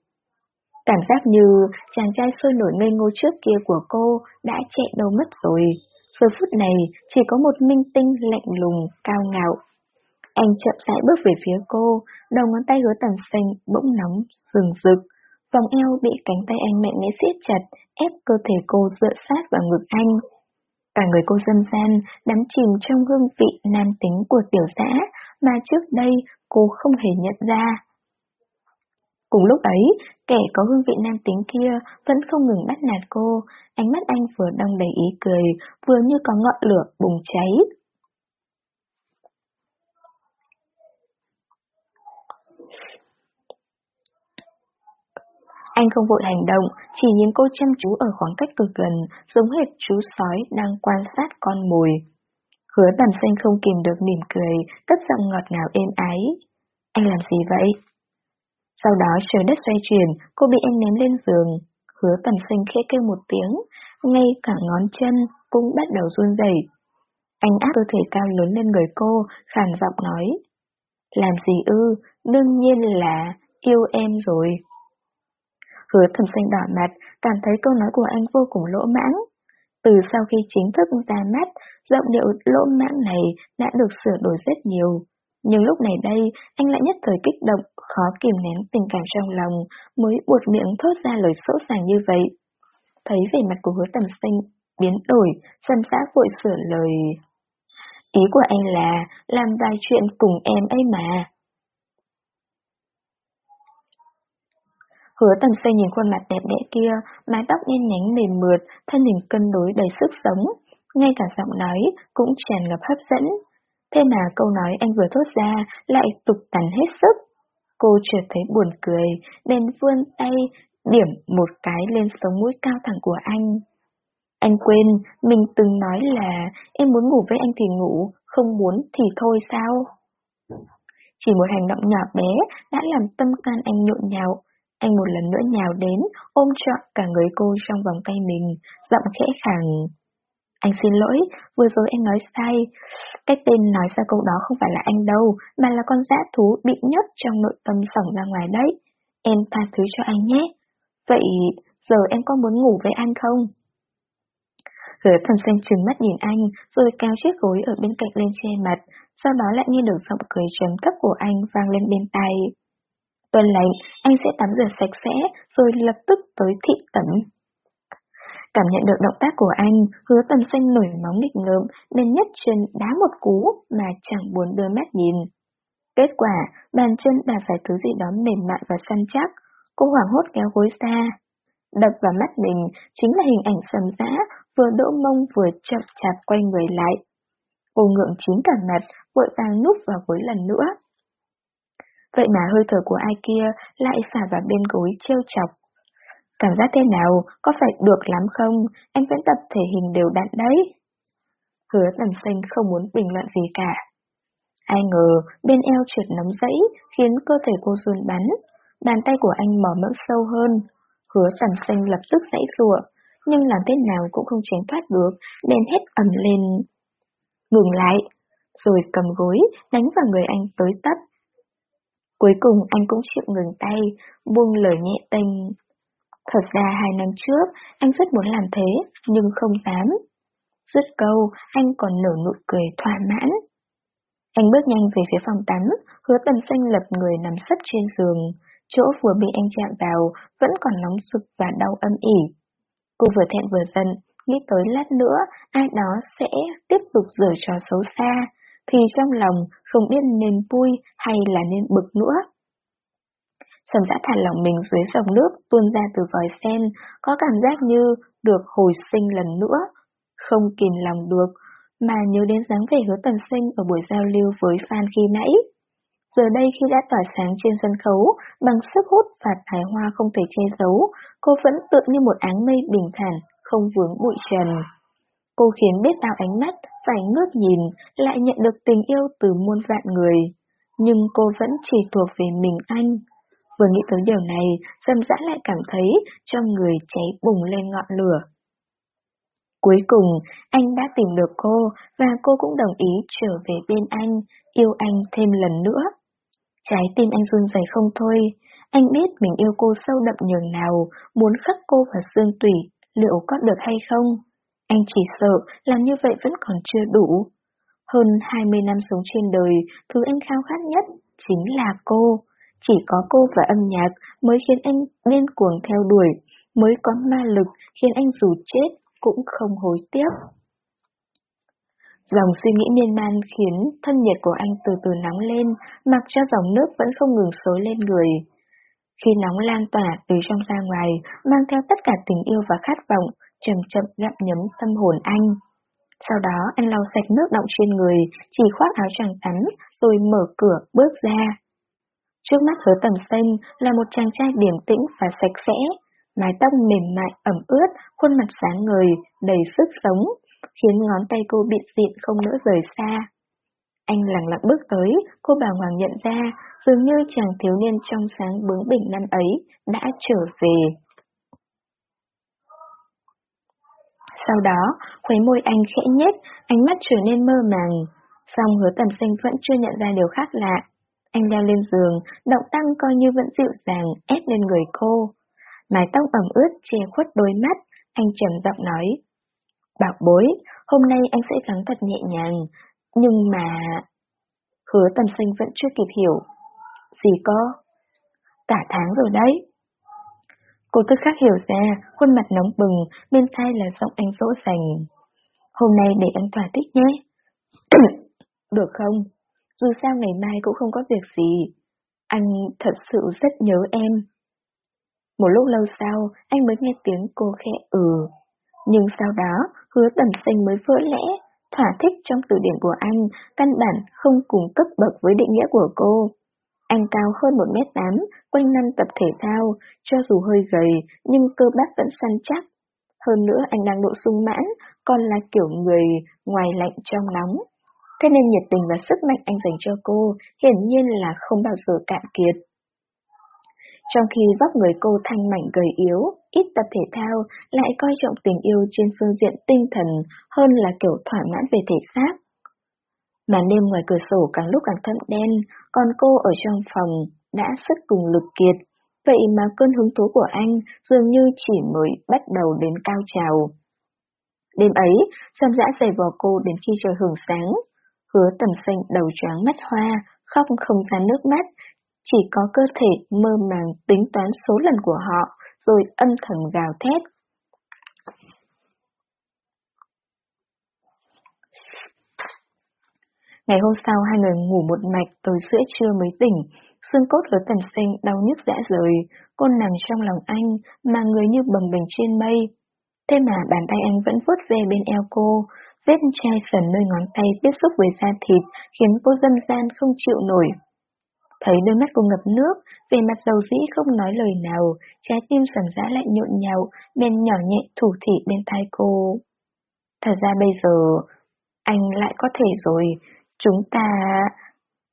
Cảm giác như chàng trai sôi nổi ngây ngô trước kia của cô đã chạy đâu mất rồi. Giờ phút này chỉ có một minh tinh lạnh lùng, cao ngạo. Anh chậm rãi bước về phía cô, đầu ngón tay hứa tầm xanh bỗng nóng, rừng rực. Vòng eo bị cánh tay anh mạnh mẽ siết chặt, ép cơ thể cô dựa sát vào ngực anh. Cả người cô dâm gian đắm chìm trong hương vị nam tính của tiểu xã mà trước đây cô không hề nhận ra. Cùng lúc ấy, kẻ có hương vị nam tính kia vẫn không ngừng bắt nạt cô, ánh mắt anh vừa đong đầy ý cười, vừa như có ngọn lửa bùng cháy. Anh không vội hành động, chỉ nhìn cô chăm chú ở khoảng cách cực gần, giống hệt chú sói đang quan sát con mồi. Hứa tầm xanh không kìm được mỉm cười, cất giọng ngọt ngào êm ái. Anh làm gì vậy? Sau đó trời đất xoay chuyển, cô bị anh ném lên giường. Hứa tầm sinh khẽ kêu một tiếng, ngay cả ngón chân cũng bắt đầu run rẩy. Anh áp cơ thể cao lớn lên người cô, khàn giọng nói. Làm gì ư, đương nhiên là yêu em rồi. Hứa thầm sinh đỏ mặt, cảm thấy câu nói của anh vô cùng lỗ mãng. Từ sau khi chính thức ra mắt, giọng điệu lỗ mãng này đã được sửa đổi rất nhiều. Nhưng lúc này đây, anh lại nhất thời kích động, khó kìm nén tình cảm trong lòng, mới buột miệng thốt ra lời sỗ sàng như vậy. Thấy vẻ mặt của hứa tầm sinh biến đổi, sân xã vội sửa lời. Ý của anh là làm vài chuyện cùng em ấy mà. Hứa tầm xây nhìn khuôn mặt đẹp đẽ kia, mái tóc đen nhánh mềm mượt, thân hình cân đối đầy sức sống. Ngay cả giọng nói cũng tràn ngập hấp dẫn. Thế mà câu nói anh vừa thốt ra lại tục tắn hết sức. Cô chợt thấy buồn cười, bèn vươn tay, điểm một cái lên sống mũi cao thẳng của anh. Anh quên, mình từng nói là em muốn ngủ với anh thì ngủ, không muốn thì thôi sao? Chỉ một hành động nhỏ bé đã làm tâm can anh nhộn nhạo, anh một lần nữa nhào đến, ôm trọn cả người cô trong vòng tay mình, giọng khẽ khàng. Anh xin lỗi, vừa rồi anh nói sai. Cái tên nói ra câu đó không phải là anh đâu, mà là con dã thú bị nhốt trong nội tâm sổng ra ngoài đấy. Em tha thứ cho anh nhé. Vậy giờ em có muốn ngủ với anh không? Hứa thầm xanh trừng mắt nhìn anh, rồi cao chiếc gối ở bên cạnh lên che mặt, sau đó lại nghe được giọng cười trầm thấp của anh vang lên bên tai. Tuần lệnh, anh sẽ tắm rửa sạch sẽ, rồi lập tức tới thị tẩm. Cảm nhận được động tác của anh, hứa tầm xanh nổi móng nghịch ngợm, nên nhất chân đá một cú mà chẳng buồn đưa mắt nhìn. Kết quả, bàn chân đã phải thứ gì đó mềm mại và săn chắc, cô hoảng hốt kéo gối xa. Đập vào mắt mình chính là hình ảnh sầm dã, vừa đỗ mông vừa chậm chạp quay người lại. Cô ngượng chín cả mặt, vội vàng núp vào gối lần nữa. Vậy mà hơi thở của ai kia lại phả vào bên gối trêu chọc. Cảm giác thế nào, có phải được lắm không? Anh vẫn tập thể hình đều đặn đấy. Hứa tầm xanh không muốn bình luận gì cả. Ai ngờ, bên eo trượt nóng dẫy, khiến cơ thể cô run bắn. Bàn tay của anh mở mẫm sâu hơn. Hứa tầm xanh lập tức dãy rụa, nhưng làm thế nào cũng không tránh thoát được, nên hết ầm lên. Ngừng lại, rồi cầm gối, đánh vào người anh tới tấp. Cuối cùng anh cũng chịu ngừng tay, buông lời nhẹ tênh. Thật ra hai năm trước, anh rất muốn làm thế, nhưng không dám. Dứt câu, anh còn nở nụ cười thỏa mãn. Anh bước nhanh về phía phòng tắm, hứa tầm xanh lập người nằm sấp trên giường. Chỗ vừa bị anh chạm vào vẫn còn nóng sực và đau âm ỉ. Cô vừa thẹn vừa giận, nghĩ tới lát nữa ai đó sẽ tiếp tục rửa trò xấu xa, thì trong lòng không biết nên vui hay là nên bực nữa. Sầm dã thả lỏng mình dưới dòng nước tuôn ra từ vòi sen, có cảm giác như được hồi sinh lần nữa. Không kìm lòng được, mà nhớ đến dáng vẻ hứa tần sinh ở buổi giao lưu với fan khi nãy. Giờ đây khi đã tỏa sáng trên sân khấu, bằng sức hút và tài hoa không thể che giấu, cô vẫn tự như một áng mây bình thản, không vướng bụi trần. Cô khiến biết bao ánh mắt phải ngước nhìn, lại nhận được tình yêu từ muôn vạn người. Nhưng cô vẫn chỉ thuộc về mình anh. Vừa nghĩ tới điều này, Sâm Dã lại cảm thấy trong người cháy bùng lên ngọn lửa. Cuối cùng, anh đã tìm được cô, và cô cũng đồng ý trở về bên anh, yêu anh thêm lần nữa. Trái tim anh run rẩy không thôi, anh biết mình yêu cô sâu đậm nhường nào, muốn khắc cô vào xương tủy, liệu có được hay không? Anh chỉ sợ làm như vậy vẫn còn chưa đủ. Hơn 20 năm sống trên đời, thứ anh khao khát nhất chính là cô. Chỉ có cô và âm nhạc mới khiến anh điên cuồng theo đuổi, mới có ma lực khiến anh dù chết cũng không hối tiếc. Dòng suy nghĩ miên man khiến thân nhiệt của anh từ từ nóng lên, mặc cho dòng nước vẫn không ngừng xối lên người. Khi nóng lan tỏa từ trong ra ngoài, mang theo tất cả tình yêu và khát vọng, chậm chậm gặm nhấm tâm hồn anh. Sau đó anh lau sạch nước động trên người, chỉ khoác áo choàng tắm, rồi mở cửa bước ra. Trước mắt hứa tầm xanh là một chàng trai điềm tĩnh và sạch sẽ, mái tóc mềm mại ẩm ướt, khuôn mặt sáng ngời, đầy sức sống, khiến ngón tay cô bị dịn không nỡ rời xa. Anh lặng lặng bước tới, cô bà Hoàng nhận ra, dường như chàng thiếu niên trong sáng bướng bỉnh năm ấy đã trở về. Sau đó, khuấy môi anh khẽ nhếch, ánh mắt trở nên mơ màng. Song hứa tầm sinh vẫn chưa nhận ra điều khác lạ. Anh leo lên giường, động tăng coi như vẫn dịu dàng, ép lên người cô. Mái tóc ẩm ướt che khuất đôi mắt, anh trầm giọng nói. Bảo bối, hôm nay anh sẽ gắng thật nhẹ nhàng, nhưng mà... Hứa tầm sinh vẫn chưa kịp hiểu. Gì có? Cả tháng rồi đấy. Cô tức khắc hiểu ra, khuôn mặt nóng bừng, bên tai là giọng anh dỗ dành. Hôm nay để anh thỏa thích nhé. Được không? Dù sao ngày mai cũng không có việc gì. Anh thật sự rất nhớ em. Một lúc lâu sau, anh mới nghe tiếng cô khẽ ừ. Nhưng sau đó, hứa tầm xanh mới vỡ lẽ, thỏa thích trong từ điển của anh, căn bản không cùng cấp bậc với định nghĩa của cô. Anh cao hơn 1m8, quanh năm tập thể thao, cho dù hơi gầy, nhưng cơ bắp vẫn săn chắc. Hơn nữa anh đang độ sung mãn, còn là kiểu người ngoài lạnh trong nóng. Thế nên nhiệt tình và sức mạnh anh dành cho cô hiển nhiên là không bao giờ cạn kiệt. Trong khi vóc người cô thanh mảnh gầy yếu, ít tập thể thao, lại coi trọng tình yêu trên phương diện tinh thần hơn là kiểu thỏa mãn về thể xác. Màn đêm ngoài cửa sổ càng lúc càng thâm đen, còn cô ở trong phòng đã sức cùng lực kiệt. Vậy mà cơn hứng thú của anh dường như chỉ mới bắt đầu đến cao trào. Đêm ấy, Sam dã giày vò cô đến khi trời hưởng sáng. Hứa tầm xanh đầu trắng mắt hoa, khóc không ra nước mắt, chỉ có cơ thể mơ màng tính toán số lần của họ, rồi âm thầm gào thét. Ngày hôm sau hai người ngủ một mạch tới giữa trưa mới tỉnh, xương cốt ở tần xanh đau nhức dã rời, cô nằm trong lòng anh mà người như bồng bềnh trên mây. Thế mà bàn tay anh vẫn vuốt về bên eo cô, vết chai sần nơi ngón tay tiếp xúc với da thịt khiến cô dâm gian không chịu nổi. Thấy đôi mắt cô ngập nước, về mặt dầu dĩ không nói lời nào, trái tim sầm dã lại nhộn nhào, bên nhỏ nhẹ thủ thị bên tai cô. Thật ra bây giờ, anh lại có thể rồi, Chúng ta...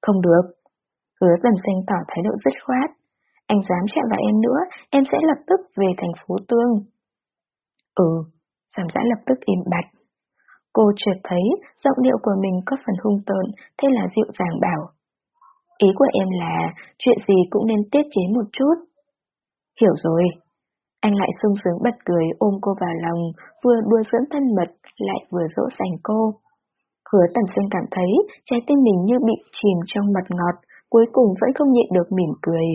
Không được. Hứa dần xanh tỏ thái độ dứt khoát. Anh dám chạm vào em nữa, em sẽ lập tức về thành phố Tương. Ừ, giảm giã lập tức im bặt. Cô chợt thấy giọng điệu của mình có phần hung tợn, thế là dịu dàng bảo. Ý của em là chuyện gì cũng nên tiết chế một chút. Hiểu rồi. Anh lại sung sướng bật cười ôm cô vào lòng, vừa đua dưỡng thân mật, lại vừa dỗ dành cô. Hứa tầm xuyên cảm thấy trái tim mình như bị chìm trong mật ngọt, cuối cùng vẫn không nhịn được mỉm cười.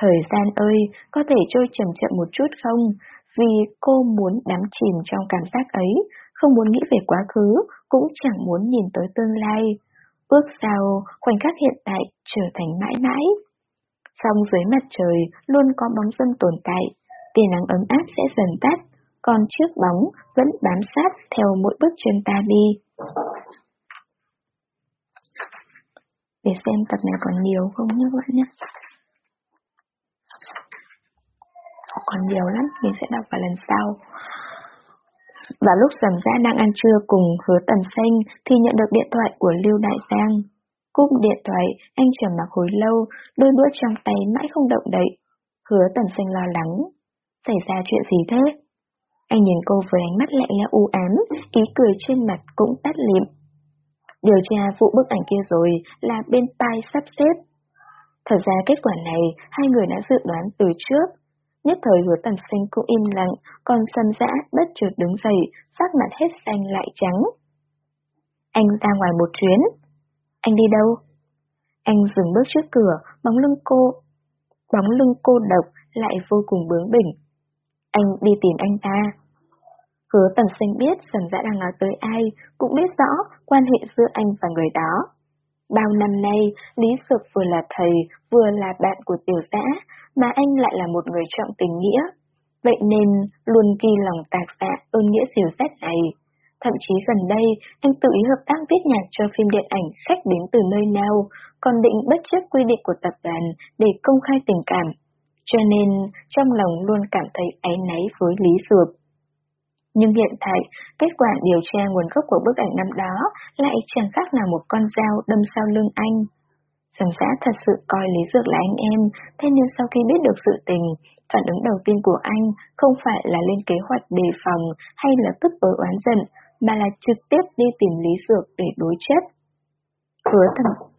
Thời gian ơi, có thể trôi chậm chậm một chút không? Vì cô muốn đắm chìm trong cảm giác ấy, không muốn nghĩ về quá khứ, cũng chẳng muốn nhìn tới tương lai. Ước sao khoảnh khắc hiện tại trở thành mãi mãi. Song dưới mặt trời luôn có bóng dâm tồn tại, tia nắng ấm áp sẽ dần tắt, còn chiếc bóng vẫn bám sát theo mỗi bước chân ta đi. Để xem tập này còn nhiều không nhé các bạn nhé. Còn nhiều lắm, mình sẽ đọc vào lần sau và lúc sầm ra đang ăn trưa cùng hứa Tần xanh thì nhận được điện thoại của Lưu Đại Giang. Cúp điện thoại, anh trầm mặc hồi lâu, đôi đũa trong tay mãi không động đậy. Hứa Tần xanh lo lắng. Xảy ra chuyện gì thế? Anh nhìn cô với ánh mắt lạnh lẽo u ám, ý cười trên mặt cũng tắt liệm. Điều tra vụ bức ảnh kia rồi là bên tai sắp xếp. Thật ra kết quả này hai người đã dự đoán từ trước. Nhất thời hứa tầm sinh cũng im lặng, còn sân dã bất chợt đứng dậy, sắc mặt hết xanh lại trắng. Anh ra ngoài một chuyến. Anh đi đâu? Anh dừng bước trước cửa, bóng lưng cô, bóng lưng cô độc lại vô cùng bướng bỉnh. Anh đi tìm anh ta. Hứa tầm sinh biết Sầm Dã đang nói tới ai, cũng biết rõ quan hệ giữa anh và người đó. Bao năm nay, Lý Sược vừa là thầy, vừa là bạn của tiểu dã, mà anh lại là một người trọng tình nghĩa. Vậy nên, luôn ghi lòng tạc dạ ơn nghĩa dìu xét này. Thậm chí gần đây, anh tự ý hợp tác viết nhạc cho phim điện ảnh khách đến từ nơi nào, còn định bất chấp quy định của tập đoàn để công khai tình cảm. Cho nên, trong lòng luôn cảm thấy áy náy với Lý Sược. Nhưng hiện tại, kết quả điều tra nguồn gốc của bức ảnh năm đó lại chẳng khác nào một con dao đâm sau lưng anh. Sầm giã thật sự coi Lý Dược là anh em, thế nhưng sau khi biết được sự tình, phản ứng đầu tiên của anh không phải là lên kế hoạch đề phòng hay là tức tối oán giận, mà là trực tiếp đi tìm Lý Dược để đối chất. Hứa thầm